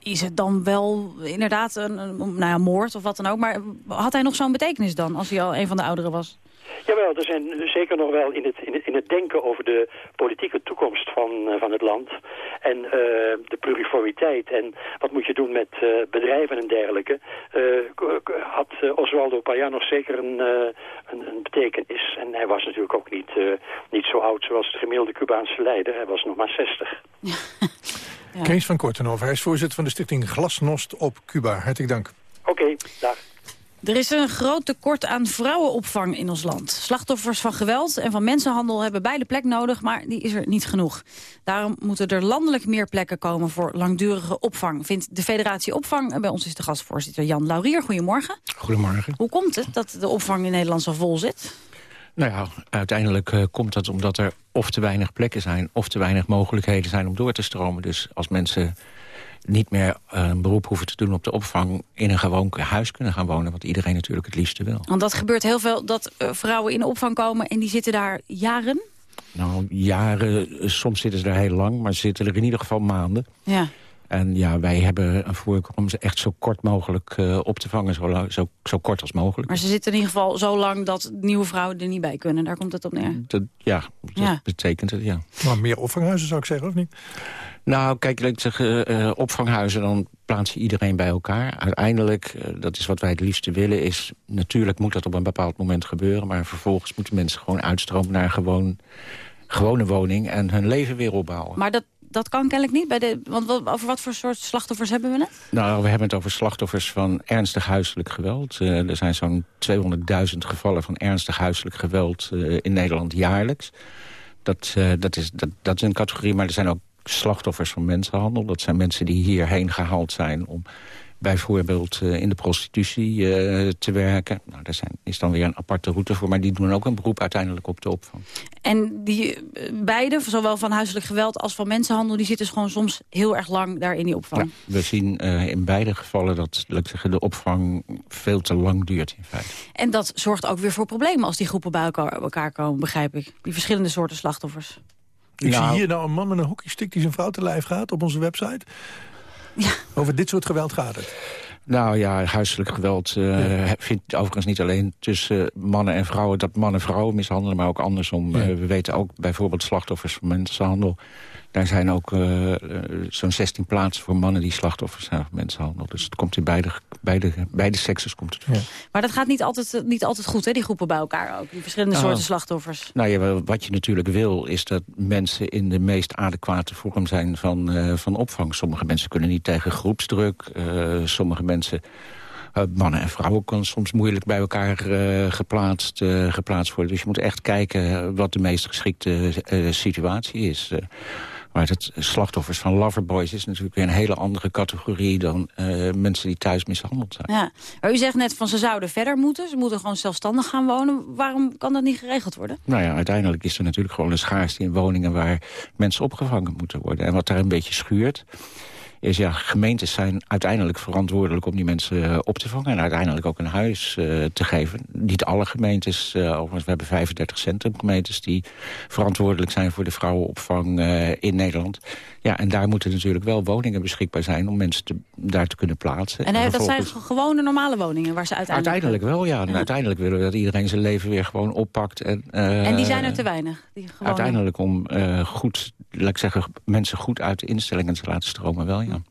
is het dan wel inderdaad een, een nou ja, moord of wat dan ook. Maar had hij nog zo'n betekenis dan, als hij al een van de ouderen was? Jawel, er zijn zeker nog wel in het, in het, in het denken over de politieke toekomst van, eh, van het land. En eh, de pluriformiteit en wat moet je doen met eh, bedrijven en dergelijke. eh, had Oswaldo Paya nog zeker een, een, een betekenis. En hij was natuurlijk ook niet, niet zo oud zoals de gemiddelde Cubaanse leider. Hij was nog maar 60. Kees van Kortenhoven, hij is voorzitter van de stichting Glasnost op Cuba. Hartelijk dank. Oké, dag. Er is een groot tekort aan vrouwenopvang in ons land. Slachtoffers van geweld en van mensenhandel hebben beide plek nodig, maar die is er niet genoeg. Daarom moeten er landelijk meer plekken komen voor langdurige opvang, vindt de Federatie Opvang. Bij ons is de gastvoorzitter Jan Laurier. Goedemorgen. Goedemorgen. Hoe komt het dat de opvang in Nederland zo vol zit? Nou ja, uiteindelijk eh, komt dat omdat er of te weinig plekken zijn... of te weinig mogelijkheden zijn om door te stromen. Dus als mensen niet meer eh, een beroep hoeven te doen op de opvang... in een gewoon huis kunnen gaan wonen, wat iedereen natuurlijk het liefste wil. Want dat gebeurt heel veel, dat eh, vrouwen in de opvang komen en die zitten daar jaren. Nou, jaren, eh, soms zitten ze er heel lang, maar ze zitten er in ieder geval maanden. Ja. En ja, wij hebben een voorkeur om ze echt zo kort mogelijk eh, op te vangen. Zo, lang- zo, zo kort als mogelijk. Maar ze zitten in ieder geval zo lang dat nieuwe vrouwen er niet bij kunnen. Daar komt het op neer. Dat, ja, dat Ja. betekent het, ja. Maar meer opvanghuizen zou ik zeggen, of niet? Nou, kijk, ik zeg, eh, eh, opvanghuizen, dan plaats je iedereen bij elkaar. Uiteindelijk, eh, dat is wat wij het liefste willen, is... natuurlijk moet dat op een bepaald moment gebeuren... maar vervolgens moeten mensen gewoon uitstromen naar een gewoon, gewone woning... en hun leven weer opbouwen. Maar dat, dat kan kennelijk niet. Bij de, want wat, over wat voor soort slachtoffers hebben we het? Nou, we hebben het over slachtoffers van ernstig huiselijk geweld. Er zijn zo'n 200.000 gevallen van ernstig huiselijk geweld in Nederland jaarlijks. Dat, dat, is, dat, dat is een categorie, maar er zijn ook slachtoffers van mensenhandel. Dat zijn mensen die hierheen gehaald zijn om bijvoorbeeld eh, in de prostitutie eh, te werken. Nou, daar zijn, is dan weer een aparte route voor, maar die doen ook een beroep uiteindelijk op de opvang. En die eh, beide, zowel van huiselijk geweld als van mensenhandel... die zitten dus gewoon soms heel erg lang daar in die opvang. Ja, we zien in beide gevallen dat zeggen, de opvang veel te lang duurt in feite. En dat zorgt ook weer voor problemen als die groepen bij elkaar, elkaar komen, begrijp ik. Die verschillende soorten slachtoffers. Ik Nou. zie hier nou een man met een hockeystick die zijn vrouw te lijf gaat op onze website. Over dit soort geweld gaat het. Nou ja, huiselijk geweld eh, vindt overigens niet alleen tussen mannen en vrouwen... dat mannen vrouwen mishandelen, maar ook andersom. Eh, we weten ook bijvoorbeeld slachtoffers van mensenhandel. Daar zijn ook eh, eh, zo'n 16 plaatsen voor mannen die slachtoffers zijn van mensenhandel. Dus het komt in beide, beide, beide sekses komt het voor. Maar dat gaat niet altijd, niet altijd goed, hè, die groepen bij elkaar ook. Die verschillende Nou, soorten slachtoffers. Nou ja, wat je natuurlijk wil is dat mensen in de meest adequate vorm zijn van, eh, van opvang. Sommige mensen kunnen niet tegen groepsdruk. eh, sommige mensen, eh, mannen en vrouwen, kan soms moeilijk bij elkaar eh, geplaatst, eh, geplaatst worden. Dus je moet echt kijken wat de meest geschikte eh, situatie is. Maar het slachtoffers van loverboys is natuurlijk weer een hele andere categorie... dan eh, mensen die thuis mishandeld zijn. Ja. Maar u zegt net van ze zouden verder moeten. Ze moeten gewoon zelfstandig gaan wonen. Waarom kan dat niet geregeld worden? Nou ja, uiteindelijk is er natuurlijk gewoon een schaarste in woningen... waar mensen opgevangen moeten worden. En wat daar een beetje schuurt is ja, gemeentes zijn uiteindelijk verantwoordelijk om die mensen eh, op te vangen... en uiteindelijk ook een huis eh, te geven. Niet alle gemeentes, eh, overigens, we hebben 35 centrumgemeentes... die verantwoordelijk zijn voor de vrouwenopvang in Nederland. Ja, en daar moeten natuurlijk wel woningen beschikbaar zijn... om mensen te, daar te kunnen plaatsen. En eh, dat zijn gewone normale woningen waar ze uiteindelijk... Uiteindelijk wel, ja. En uiteindelijk willen we dat iedereen zijn leven weer gewoon oppakt. En, eh, En die zijn er te weinig. Die gewone... Uiteindelijk om eh, goed, laat ik zeggen, mensen goed uit de instellingen te laten stromen, wel, ja.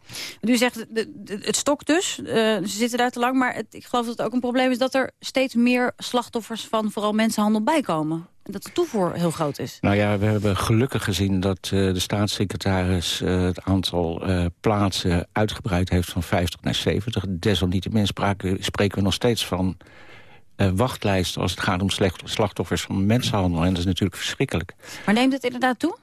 U zegt, het stokt dus. ze zitten daar te lang. Maar het, ik geloof dat het ook een probleem is... dat er steeds meer slachtoffers van vooral mensenhandel bijkomen. Dat de toevoer heel groot is. Nou ja, we hebben gelukkig gezien dat eh, de staatssecretaris eh, het aantal eh, plaatsen uitgebreid heeft van 50 naar 70. Desalniettemin spreken we nog steeds van wachtlijsten als het gaat om slachtoffers van mensenhandel. En dat is natuurlijk verschrikkelijk. Maar neemt het inderdaad toe?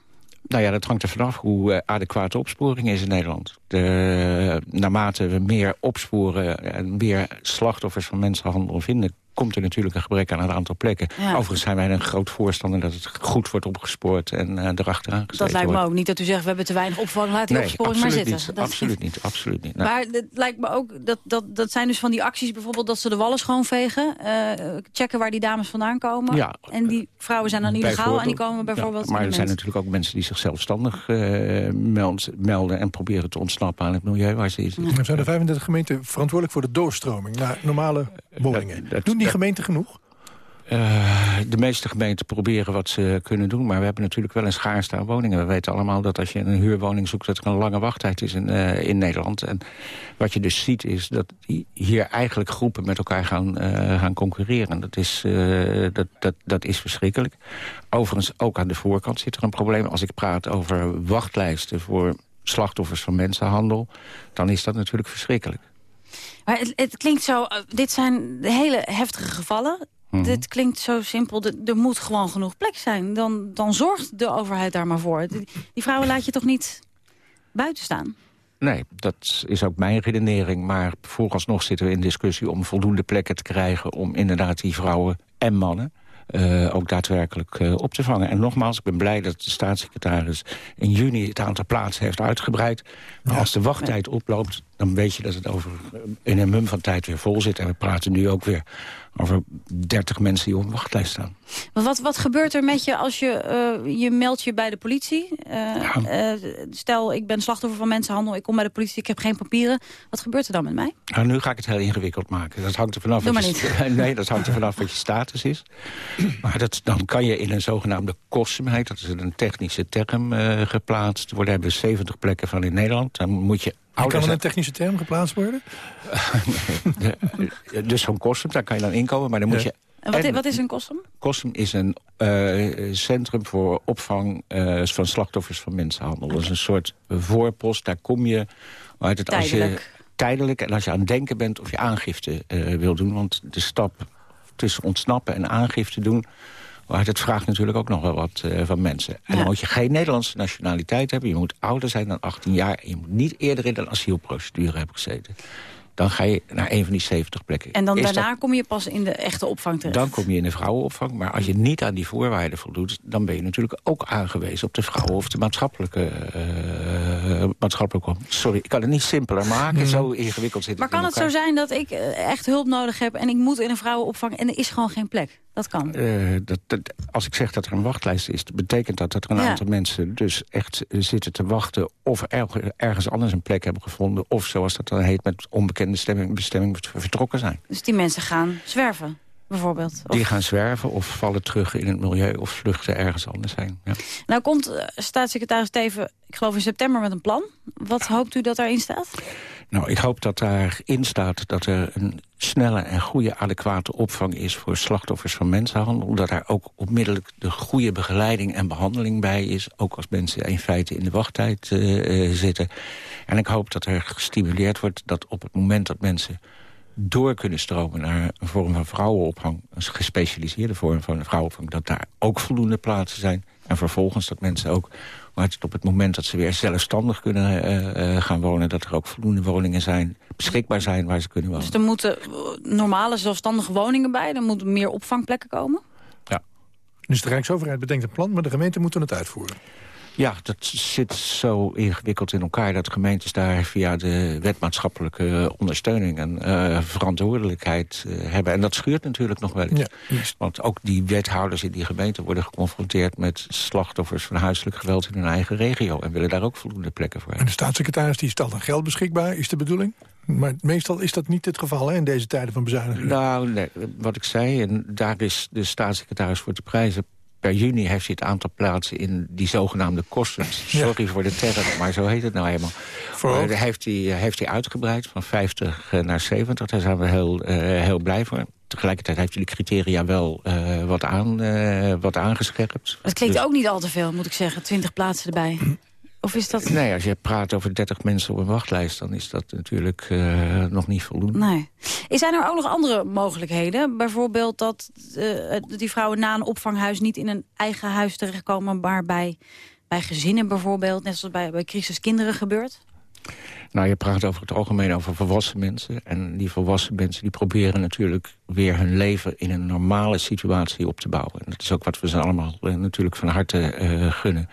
Nou ja, dat hangt er vanaf hoe eh, adequate opsporing is in Nederland. De, naarmate we meer opsporen en meer slachtoffers van mensenhandel vinden... komt er natuurlijk een gebrek aan het aantal plekken. Ja. Overigens zijn wij een groot voorstander dat het goed wordt opgespoord... en eh, erachteraan gezeten Dat lijkt me wordt. ook niet dat u zegt... we hebben te weinig opvang, laat die Nee, opsporing maar zitten. Niet, Dat- absoluut niet, absoluut niet. Nee. Maar het lijkt me ook, dat, dat, dat zijn dus van die acties bijvoorbeeld... dat ze de wallen schoonvegen, eh, checken waar die dames vandaan komen. Ja. En die vrouwen zijn dan illegaal en die komen bijvoorbeeld... Ja, maar er zijn natuurlijk ook mensen die zich zelfstandig eh, meld- melden... en proberen te ontsnappen aan het milieu waar ze zitten. Er zijn de 35 gemeenten verantwoordelijk voor de doorstroming naar normale woningen. dat- Doen die gemeenten genoeg? Uh, de meeste gemeenten proberen wat ze kunnen doen... maar we hebben natuurlijk wel een schaarste aan woningen. We weten allemaal dat als je een huurwoning zoekt... dat er een lange wachttijd is in, uh, in Nederland. En wat je dus ziet is dat hier eigenlijk groepen met elkaar gaan, uh, gaan concurreren. Dat is, dat, dat, dat is verschrikkelijk. Overigens, ook aan de voorkant zit er een probleem. Als ik praat over wachtlijsten voor slachtoffers van mensenhandel... dan is dat natuurlijk verschrikkelijk. Maar het, het klinkt zo, dit zijn hele heftige gevallen. Mm Dit klinkt zo simpel. er moet gewoon genoeg plek zijn. Dan, dan zorgt de overheid daar maar voor. Die, die vrouwen laat je toch niet buiten staan? Nee, dat is ook mijn redenering. Maar vooralsnog zitten we in discussie om voldoende plekken te krijgen... om inderdaad die vrouwen en mannen uh, ook daadwerkelijk uh, op te vangen. En nogmaals, ik ben blij dat de staatssecretaris in juni het aantal plaatsen heeft uitgebreid. Maar als de wachttijd oploopt, dan weet je dat het over in een mum van tijd weer vol zit. En we praten nu ook weer over 30 mensen die op een wachtlijst staan. Wat, wat gebeurt er met je als je uh, je meldt je bij de politie? Uh, uh, stel, ik ben slachtoffer van mensenhandel, ik kom bij de politie, ik heb geen papieren. Wat gebeurt er dan met mij? Nou, nu ga ik het heel ingewikkeld maken. Dat hangt er vanaf, Doe wat, je, nee, dat hangt er vanaf wat je status is. Maar dat, dan kan je in een zogenaamde kostbaarheid, dat is een technische term geplaatst. Er worden hebben 70 plekken van in Nederland. Dan moet je kan er een technische term geplaatst worden? dus zo'n kostuum, daar kan je dan inkomen, maar dan moet je... En wat, wat is een kostuum? Kostuum is een uh, centrum voor opvang uh, van slachtoffers van mensenhandel. Okay. Dat is een soort voorpost, daar kom je... Uit het, tijdelijk. Als je, tijdelijk. En als je aan het denken bent of je aangifte uh, wil doen. Want de stap tussen ontsnappen en aangifte doen... Maar het vraagt natuurlijk ook nog wel wat uh, van mensen. En ja. dan moet je geen Nederlandse nationaliteit hebben. Je moet ouder zijn dan 18 jaar. En je moet niet eerder in een asielprocedure hebben gezeten. Dan ga je naar een van die 70 plekken. En dan Is daarna dat... kom je pas in de echte opvang terecht? Dan kom je in de vrouwenopvang. Maar als je niet aan die voorwaarden voldoet... dan ben je natuurlijk ook aangewezen op de vrouwen... of de maatschappelijke... Uh, maatschappelijke sorry, ik kan het niet simpeler maken. Mm. Zo ingewikkeld zit maar het Maar kan het zo zijn dat ik echt hulp nodig heb... en ik moet in een vrouwenopvang en er is gewoon geen plek? Dat kan. Uh, dat, dat, als ik zeg dat er een wachtlijst is, betekent dat dat er een ja. aantal mensen dus echt zitten te wachten... of er, ergens anders een plek hebben gevonden... of zoals dat dan heet, met onbekende stemming, bestemming vertrokken zijn. Dus die mensen gaan zwerven? bijvoorbeeld? Of... Die gaan zwerven of vallen terug in het milieu of vluchten ergens anders heen. Ja. Nou komt uh, staatssecretaris Teven, ik geloof in september met een plan. Wat hoopt u dat daarin staat? Nou, ik hoop dat daarin staat dat er een snelle en goede adequate opvang is voor slachtoffers van mensenhandel. Dat daar ook onmiddellijk de goede begeleiding en behandeling bij is. Ook als mensen in feite in de wachttijd uh, uh, zitten. En ik hoop dat er gestimuleerd wordt dat op het moment dat mensen door kunnen stromen naar een vorm van vrouwenopvang... een gespecialiseerde vorm van vrouwenopvang... dat daar ook voldoende plaatsen zijn. En vervolgens dat mensen ook op het moment dat ze weer zelfstandig kunnen uh, uh, gaan wonen... dat er ook voldoende woningen zijn, beschikbaar zijn waar ze kunnen wonen. Dus er moeten normale zelfstandige woningen bij? Er moeten meer opvangplekken komen? Ja. Dus de Rijksoverheid bedenkt een plan, maar de gemeenten moeten het uitvoeren. Ja, dat zit zo ingewikkeld in elkaar... dat gemeentes daar via de wetmaatschappelijke ondersteuning... en uh, verantwoordelijkheid uh, hebben. En dat schuurt natuurlijk nog wel eens. Ja, Want ook die wethouders in die gemeenten worden geconfronteerd... met slachtoffers van huiselijk geweld in hun eigen regio... en willen daar ook voldoende plekken voor hebben. En de staatssecretaris die stelt dan geld beschikbaar, is de bedoeling? Maar meestal is dat niet het geval hè, in deze tijden van bezuinigingen. Nou, nee, wat ik zei, en daar is de staatssecretaris voor te prijzen per juni heeft hij het aantal plaatsen in die zogenaamde kosten. Sorry ja. voor de term, maar zo heet het nou helemaal. Uh, heeft, hij, heeft hij uitgebreid van 50 naar 70. Daar zijn we heel, uh, heel blij voor. Tegelijkertijd heeft hij de criteria wel uh, wat, aan, wat aangescherpt. Het klinkt dus... ook niet al te veel, moet ik zeggen. 20 plaatsen erbij. Of is dat... Nee, als je praat over 30 mensen op een wachtlijst... dan is dat natuurlijk uh, nog niet voldoende. Nee. Zijn er ook nog andere mogelijkheden? Bijvoorbeeld dat uh, die vrouwen na een opvanghuis... niet in een eigen huis terechtkomen... maar bij, bij gezinnen bijvoorbeeld... net zoals bij, bij crisiskinderen gebeurt? Nou, je praat over het algemeen over volwassen mensen. En die volwassen mensen die proberen natuurlijk weer hun leven... in een normale situatie op te bouwen. En dat is ook wat we ze allemaal uh, natuurlijk van harte gunnen.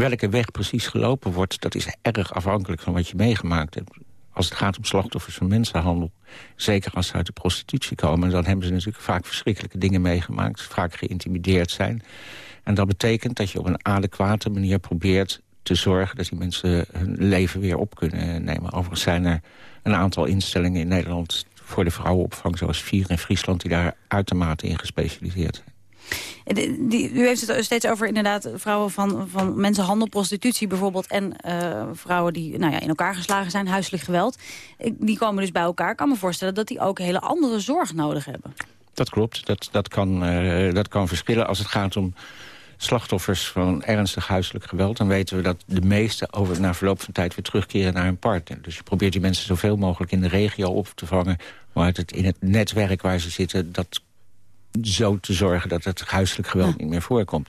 Welke weg precies gelopen wordt, dat is erg afhankelijk van wat je meegemaakt hebt. Als het gaat om slachtoffers van mensenhandel, zeker als ze uit de prostitutie komen... dan hebben ze natuurlijk vaak verschrikkelijke dingen meegemaakt, vaak geïntimideerd zijn. En dat betekent dat je op een adequate manier probeert te zorgen... dat die mensen hun leven weer op kunnen nemen. Overigens zijn er een aantal instellingen in Nederland voor de vrouwenopvang zoals Vier in Friesland... die daar uitermate in gespecialiseerd zijn. Die, u heeft het steeds over inderdaad vrouwen van, van mensenhandel, prostitutie bijvoorbeeld... en uh, vrouwen die nou ja, in elkaar geslagen zijn, huiselijk geweld. Die komen dus bij elkaar. Ik kan me voorstellen dat die ook hele andere zorg nodig hebben. Dat klopt. Dat, dat, kan, uh, dat kan verschillen als het gaat om slachtoffers van ernstig huiselijk geweld... dan weten we dat de meesten over, na verloop van tijd weer terugkeren naar hun partner. Dus je probeert die mensen zoveel mogelijk in de regio op te vangen... maar het, in het netwerk waar ze zitten, dat zo te zorgen dat het huiselijk geweld niet meer voorkomt.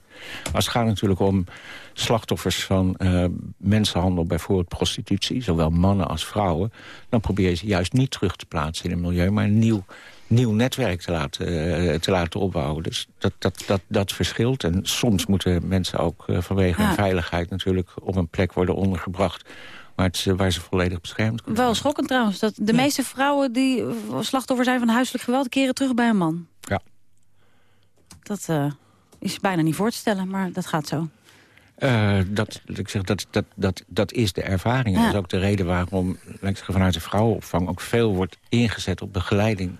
Als het gaat natuurlijk om slachtoffers van uh, mensenhandel, bijvoorbeeld prostitutie... zowel mannen als vrouwen, dan probeer je ze juist niet terug te plaatsen in een milieu... maar een nieuw nieuw netwerk te laten, uh, te laten opbouwen. Dus dat, dat, dat, dat verschilt. En soms moeten mensen ook uh, vanwege hun veiligheid... natuurlijk op een plek worden ondergebracht waar, het, waar ze volledig beschermd kunnen Wel schokkend trouwens. Dat de meeste vrouwen die slachtoffer zijn van huiselijk geweld... keren terug bij een man. Dat uh, is bijna niet voor te stellen, maar dat gaat zo. Uh, dat, ik zeg, dat, dat, dat, dat is de ervaring. Ja. Dat is ook de reden waarom vanuit de vrouwenopvang... ook veel wordt ingezet op begeleiding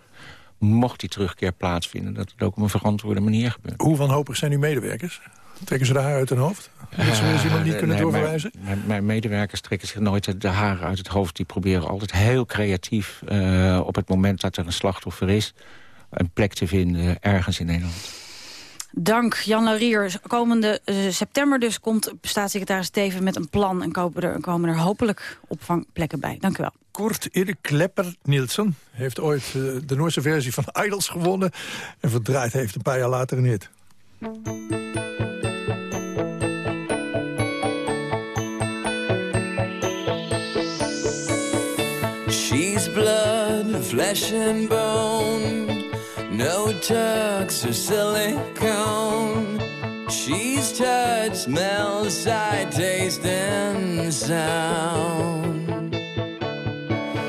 mocht die terugkeer plaatsvinden... dat het ook op een verantwoorde manier gebeurt. Hoe wanhopig zijn uw medewerkers? Trekken ze de haar uit hun hoofd? Dat ze uh, iemand niet kunnen nee, doorverwijzen? Mijn, mijn, medewerkers trekken zich nooit de haren uit het hoofd. Die proberen altijd heel creatief uh, op het moment dat er een slachtoffer is... een plek te vinden ergens in Nederland. Dank Jan Laurier. Komende uh, september dus komt staatssecretaris Steven met een plan... en komen er, komen er hopelijk opvangplekken bij. Dank u wel. Kort Erik Klepper Nielsen heeft ooit uh, de Noorse versie van Idols gewonnen... en verdraaid heeft een paar jaar later een hit. She's blood, flesh and bone No tucks or silicone. She's touch, smell, sight, taste, and sound.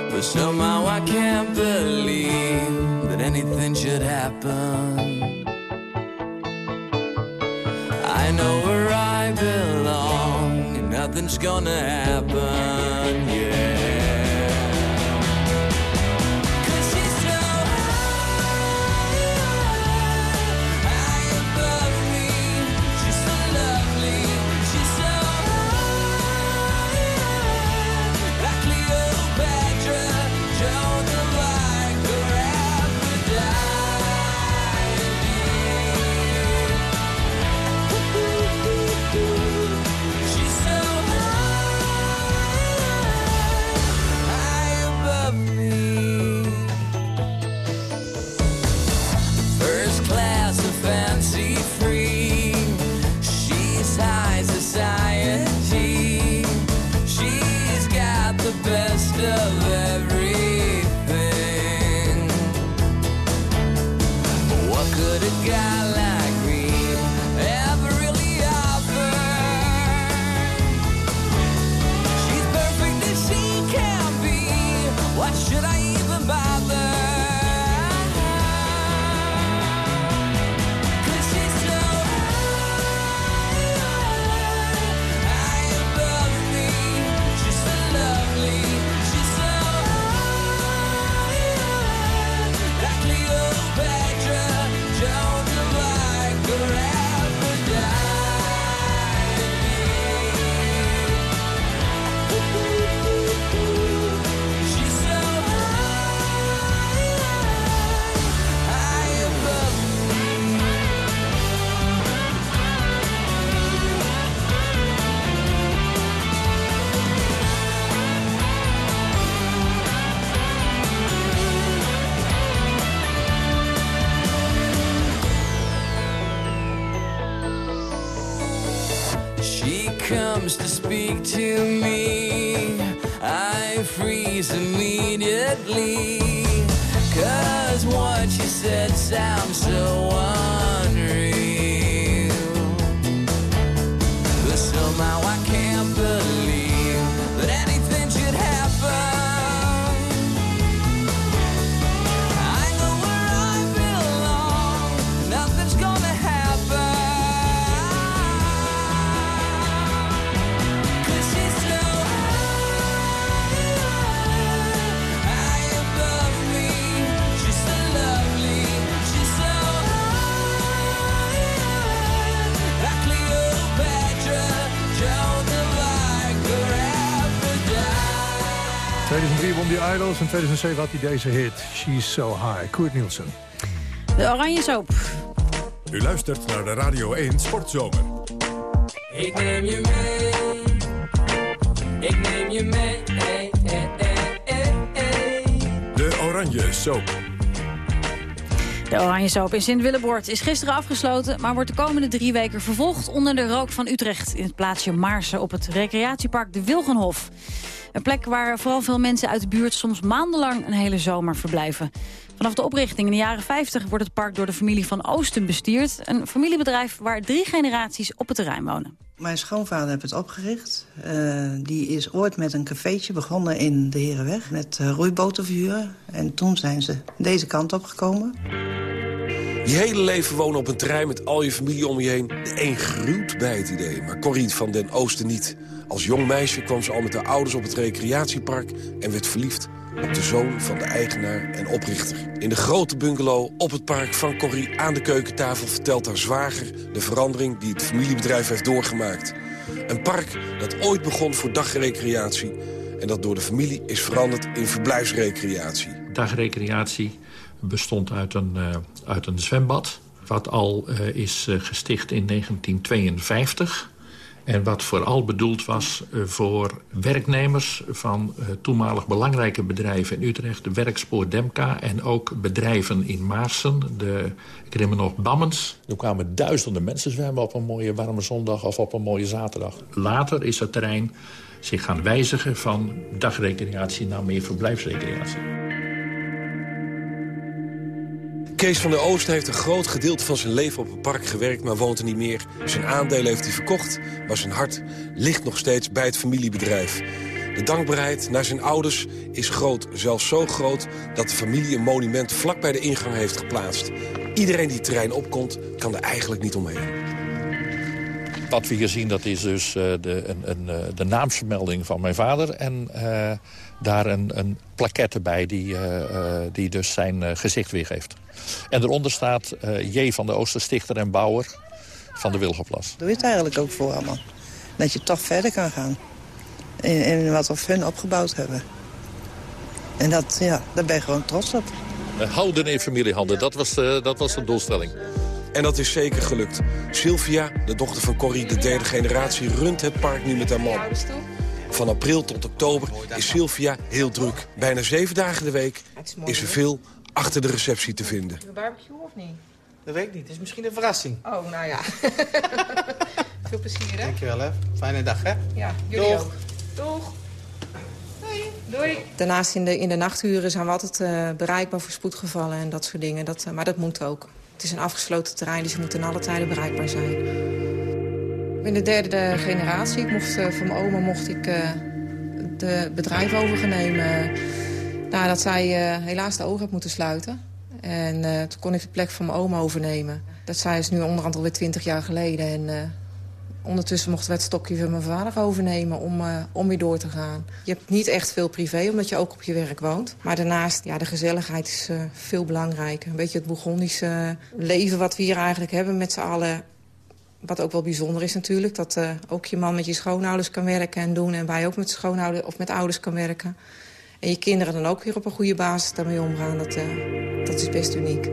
But somehow I can't believe that anything should happen. I know where I belong, and nothing's gonna happen, 2003 won die Idols. In 2007 had hij deze hit. She's So High. Koert Nielsen. De Oranje Soap. U luistert naar de Radio 1 Sportzomer. Ik neem je mee. Ik neem je mee. Hey, hey, hey, hey, De Oranje Soap. De Oranje Soap in Sint-Willebord is gisteren afgesloten... maar wordt de komende drie weken vervolgd onder de rook van Utrecht... in het plaatsje Maarsen op het recreatiepark de Wilgenhof. Een plek waar vooral veel mensen uit de buurt soms maandenlang een hele zomer verblijven. Vanaf de oprichting in de jaren 50 wordt het park door de familie van Oosten bestuurd. Een familiebedrijf waar drie generaties op het terrein wonen. Mijn schoonvader heeft het opgericht. Uh, die is ooit met een cafeetje begonnen in de Herenweg. Met uh, roeiboten verhuren. En toen zijn ze deze kant op gekomen. Je hele leven wonen op een terrein met al je familie om je heen. De een gruwt bij het idee, maar Corrie van den Oosten niet. Als jong meisje kwam ze al met haar ouders op het recreatiepark... en werd verliefd op de zoon van de eigenaar en oprichter. In de grote bungalow op het park van Corrie aan de keukentafel... vertelt haar zwager de verandering die het familiebedrijf heeft doorgemaakt. Een park dat ooit begon voor dagrecreatie... en dat door de familie is veranderd in verblijfsrecreatie. Dagrecreatie bestond uit een, uh, uit een zwembad... wat al uh, is uh, gesticht in 1952... En wat vooral bedoeld was voor werknemers van toenmalig belangrijke bedrijven in Utrecht. De werkspoor Demka en ook bedrijven in Maarsen, de Grimmenhof Bammens. Er kwamen duizenden mensen zwemmen op een mooie warme zondag of op een mooie zaterdag. Later is het terrein zich gaan wijzigen van dagrecreatie naar meer verblijfsrecreatie. Kees van der Oosten heeft een groot gedeelte van zijn leven op het park gewerkt... maar woont er niet meer. Zijn aandelen heeft hij verkocht, maar zijn hart ligt nog steeds bij het familiebedrijf. De dankbaarheid naar zijn ouders is groot. Zelfs zo groot dat de familie een monument vlak bij de ingang heeft geplaatst. Iedereen die het terrein opkomt, kan er eigenlijk niet omheen. Wat we hier zien, dat is dus uh, de, een, een, de naamsvermelding van mijn vader... en uh, daar een, een plaquette bij die, die dus zijn gezicht weergeeft. En eronder staat J. van de Oosterstichter en bouwer van de Wilgenplas. Doe je het eigenlijk ook voor allemaal? Dat je toch verder kan gaan. In, in wat we hun opgebouwd hebben. En dat, ja, daar ben je gewoon trots op. Houden in familiehanden, dat was, dat was de doelstelling. En dat is zeker gelukt. Sylvia, de dochter van Corrie, de derde generatie, runt het park nu met haar man. Van april tot oktober is Sylvia heel druk. Bijna zeven dagen de week is er veel achter de receptie te vinden. Een barbecue of niet? Dat weet ik niet. Het is misschien een verrassing. Oh, nou ja. Veel plezier, hè? Dankjewel, hè. Fijne dag, hè. Ja, jullie Doeg. ook. Doeg. Doei. Doei. Daarnaast in de, in de nachturen zijn we altijd uh, bereikbaar voor spoedgevallen en dat soort dingen. Dat, uh, maar dat moet ook. Het is een afgesloten terrein, dus je moet ten alle tijden bereikbaar zijn. Ik ben de derde generatie. Ik mocht, uh, van mijn oma mocht ik het bedrijf overnemen. Nadat zij helaas de ogen heeft moeten sluiten. En uh, toen kon ik de plek van mijn oma overnemen. Dat zij is nu onderhand alweer twintig jaar geleden. En uh, ondertussen mochten we het stokje van mijn vader overnemen om, om weer door te gaan. Je hebt niet echt veel privé, omdat je ook op je werk woont. Maar daarnaast, ja, de gezelligheid is veel belangrijker. Een beetje het Bourgondische leven wat we hier eigenlijk hebben met z'n allen. Wat ook wel bijzonder is natuurlijk. Dat ook je man met je schoonouders kan werken en doen. En wij ook met schoonouders of met ouders kan werken. En je kinderen dan ook weer op een goede basis daarmee omgaan. Dat, uh, dat is best uniek.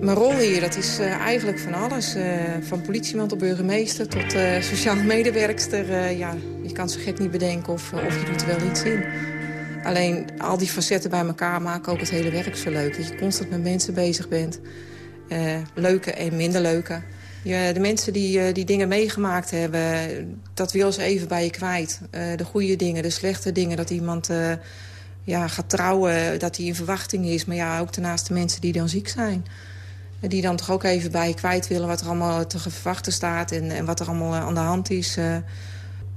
Mijn rol hier, dat is uh, eigenlijk van alles. Uh, van politieman tot burgemeester tot sociaal medewerkster. ja, je kan zo gek niet bedenken of, of je doet er wel iets in. Alleen al die facetten bij elkaar maken ook het hele werk zo leuk. Dat je constant met mensen bezig bent. leuke en minder leuke. Ja, de mensen die, die dingen meegemaakt hebben, dat wil ze even bij je kwijt. Uh, de goede dingen, de slechte dingen. Dat iemand uh, ja, gaat trouwen, dat hij in verwachting is. Maar ja, ook daarnaast de mensen die dan ziek zijn. Die dan toch ook even bij je kwijt willen wat er allemaal te verwachten staat... en, en wat er allemaal aan de hand is.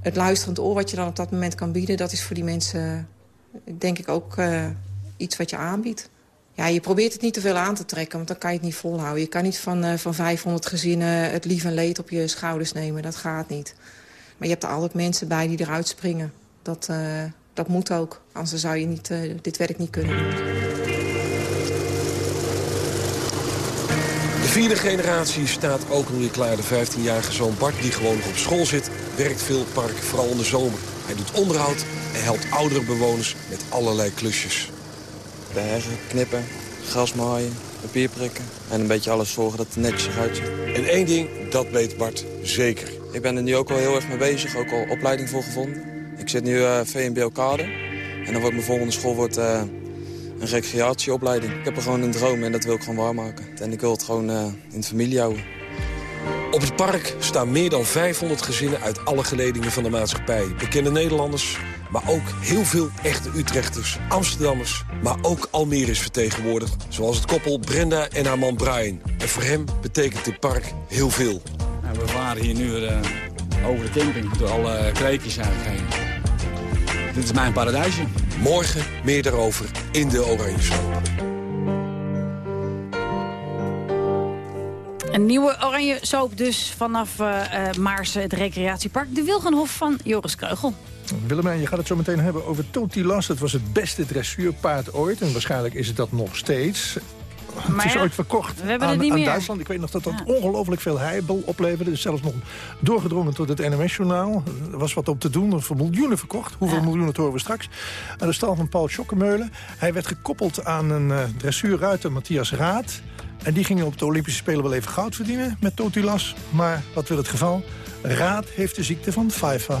Het luisterend oor wat je dan op dat moment kan bieden... dat is voor die mensen, denk ik, ook iets wat je aanbiedt. Ja, je probeert het niet te veel aan te trekken, want dan kan je het niet volhouden. Je kan niet van, uh, van 500 gezinnen het lief en leed op je schouders nemen. Dat gaat niet. Maar je hebt er altijd mensen bij die eruit springen. Dat, uh, dat moet ook. Anders zou je niet, uh, dit werk niet kunnen doen. De Vierde generatie staat ook alweer klaar. De 15-jarige zoon Bart, die gewoon nog op school zit... werkt veel park, vooral in de zomer. Hij doet onderhoud en helpt oudere bewoners met allerlei klusjes. De knippen, gras maaien, papier prikken... en een beetje alles zorgen dat het netjes eruit ziet. En één ding, dat weet Bart zeker. Ik ben er nu ook al heel erg mee bezig, ook al opleiding voor gevonden. Ik zit nu eh VMBO Kade. En dan wordt mijn volgende school wordt, eh, een recreatieopleiding. Ik heb er gewoon een droom en dat wil ik gewoon waarmaken. En ik wil het gewoon eh, in de familie houden. Op het park staan meer dan 500 gezinnen uit alle geledingen van de maatschappij. Bekende Nederlanders, maar ook heel veel echte Utrechters, Amsterdammers... maar ook Almere is vertegenwoordigd, zoals het koppel Brenda en haar man Brian. En voor hem betekent dit park heel veel. Nou, we varen hier nu eh, over de camping, door alle kreekjes eigenlijk heen. Dit is mijn paradijsje. Morgen meer daarover in de Oranje Show. Een nieuwe oranje soap dus vanaf uh, Maarsen, het recreatiepark. De Wilgenhof van Joris Kreugel. Willemijn, je gaat het zo meteen hebben over Totilas. Het was het beste dressuurpaard ooit. En waarschijnlijk is het dat nog steeds. Maar het is ja, ooit verkocht we hebben aan, aan. Duitsland. Ik weet nog dat dat ongelooflijk veel heibel opleverde. Is zelfs nog doorgedrongen tot het NMS-journaal. Er was wat op te doen, er voor miljoenen verkocht. Hoeveel miljoenen, dat horen we straks. Aan de stal van Paul Schokkemeulen. Hij werd gekoppeld aan een uh, dressuurruiter, Matthias Raad. En die gingen op de Olympische Spelen wel even goud verdienen met Totilas. Maar wat wil het geval? Raad heeft de ziekte van Pfeiffer.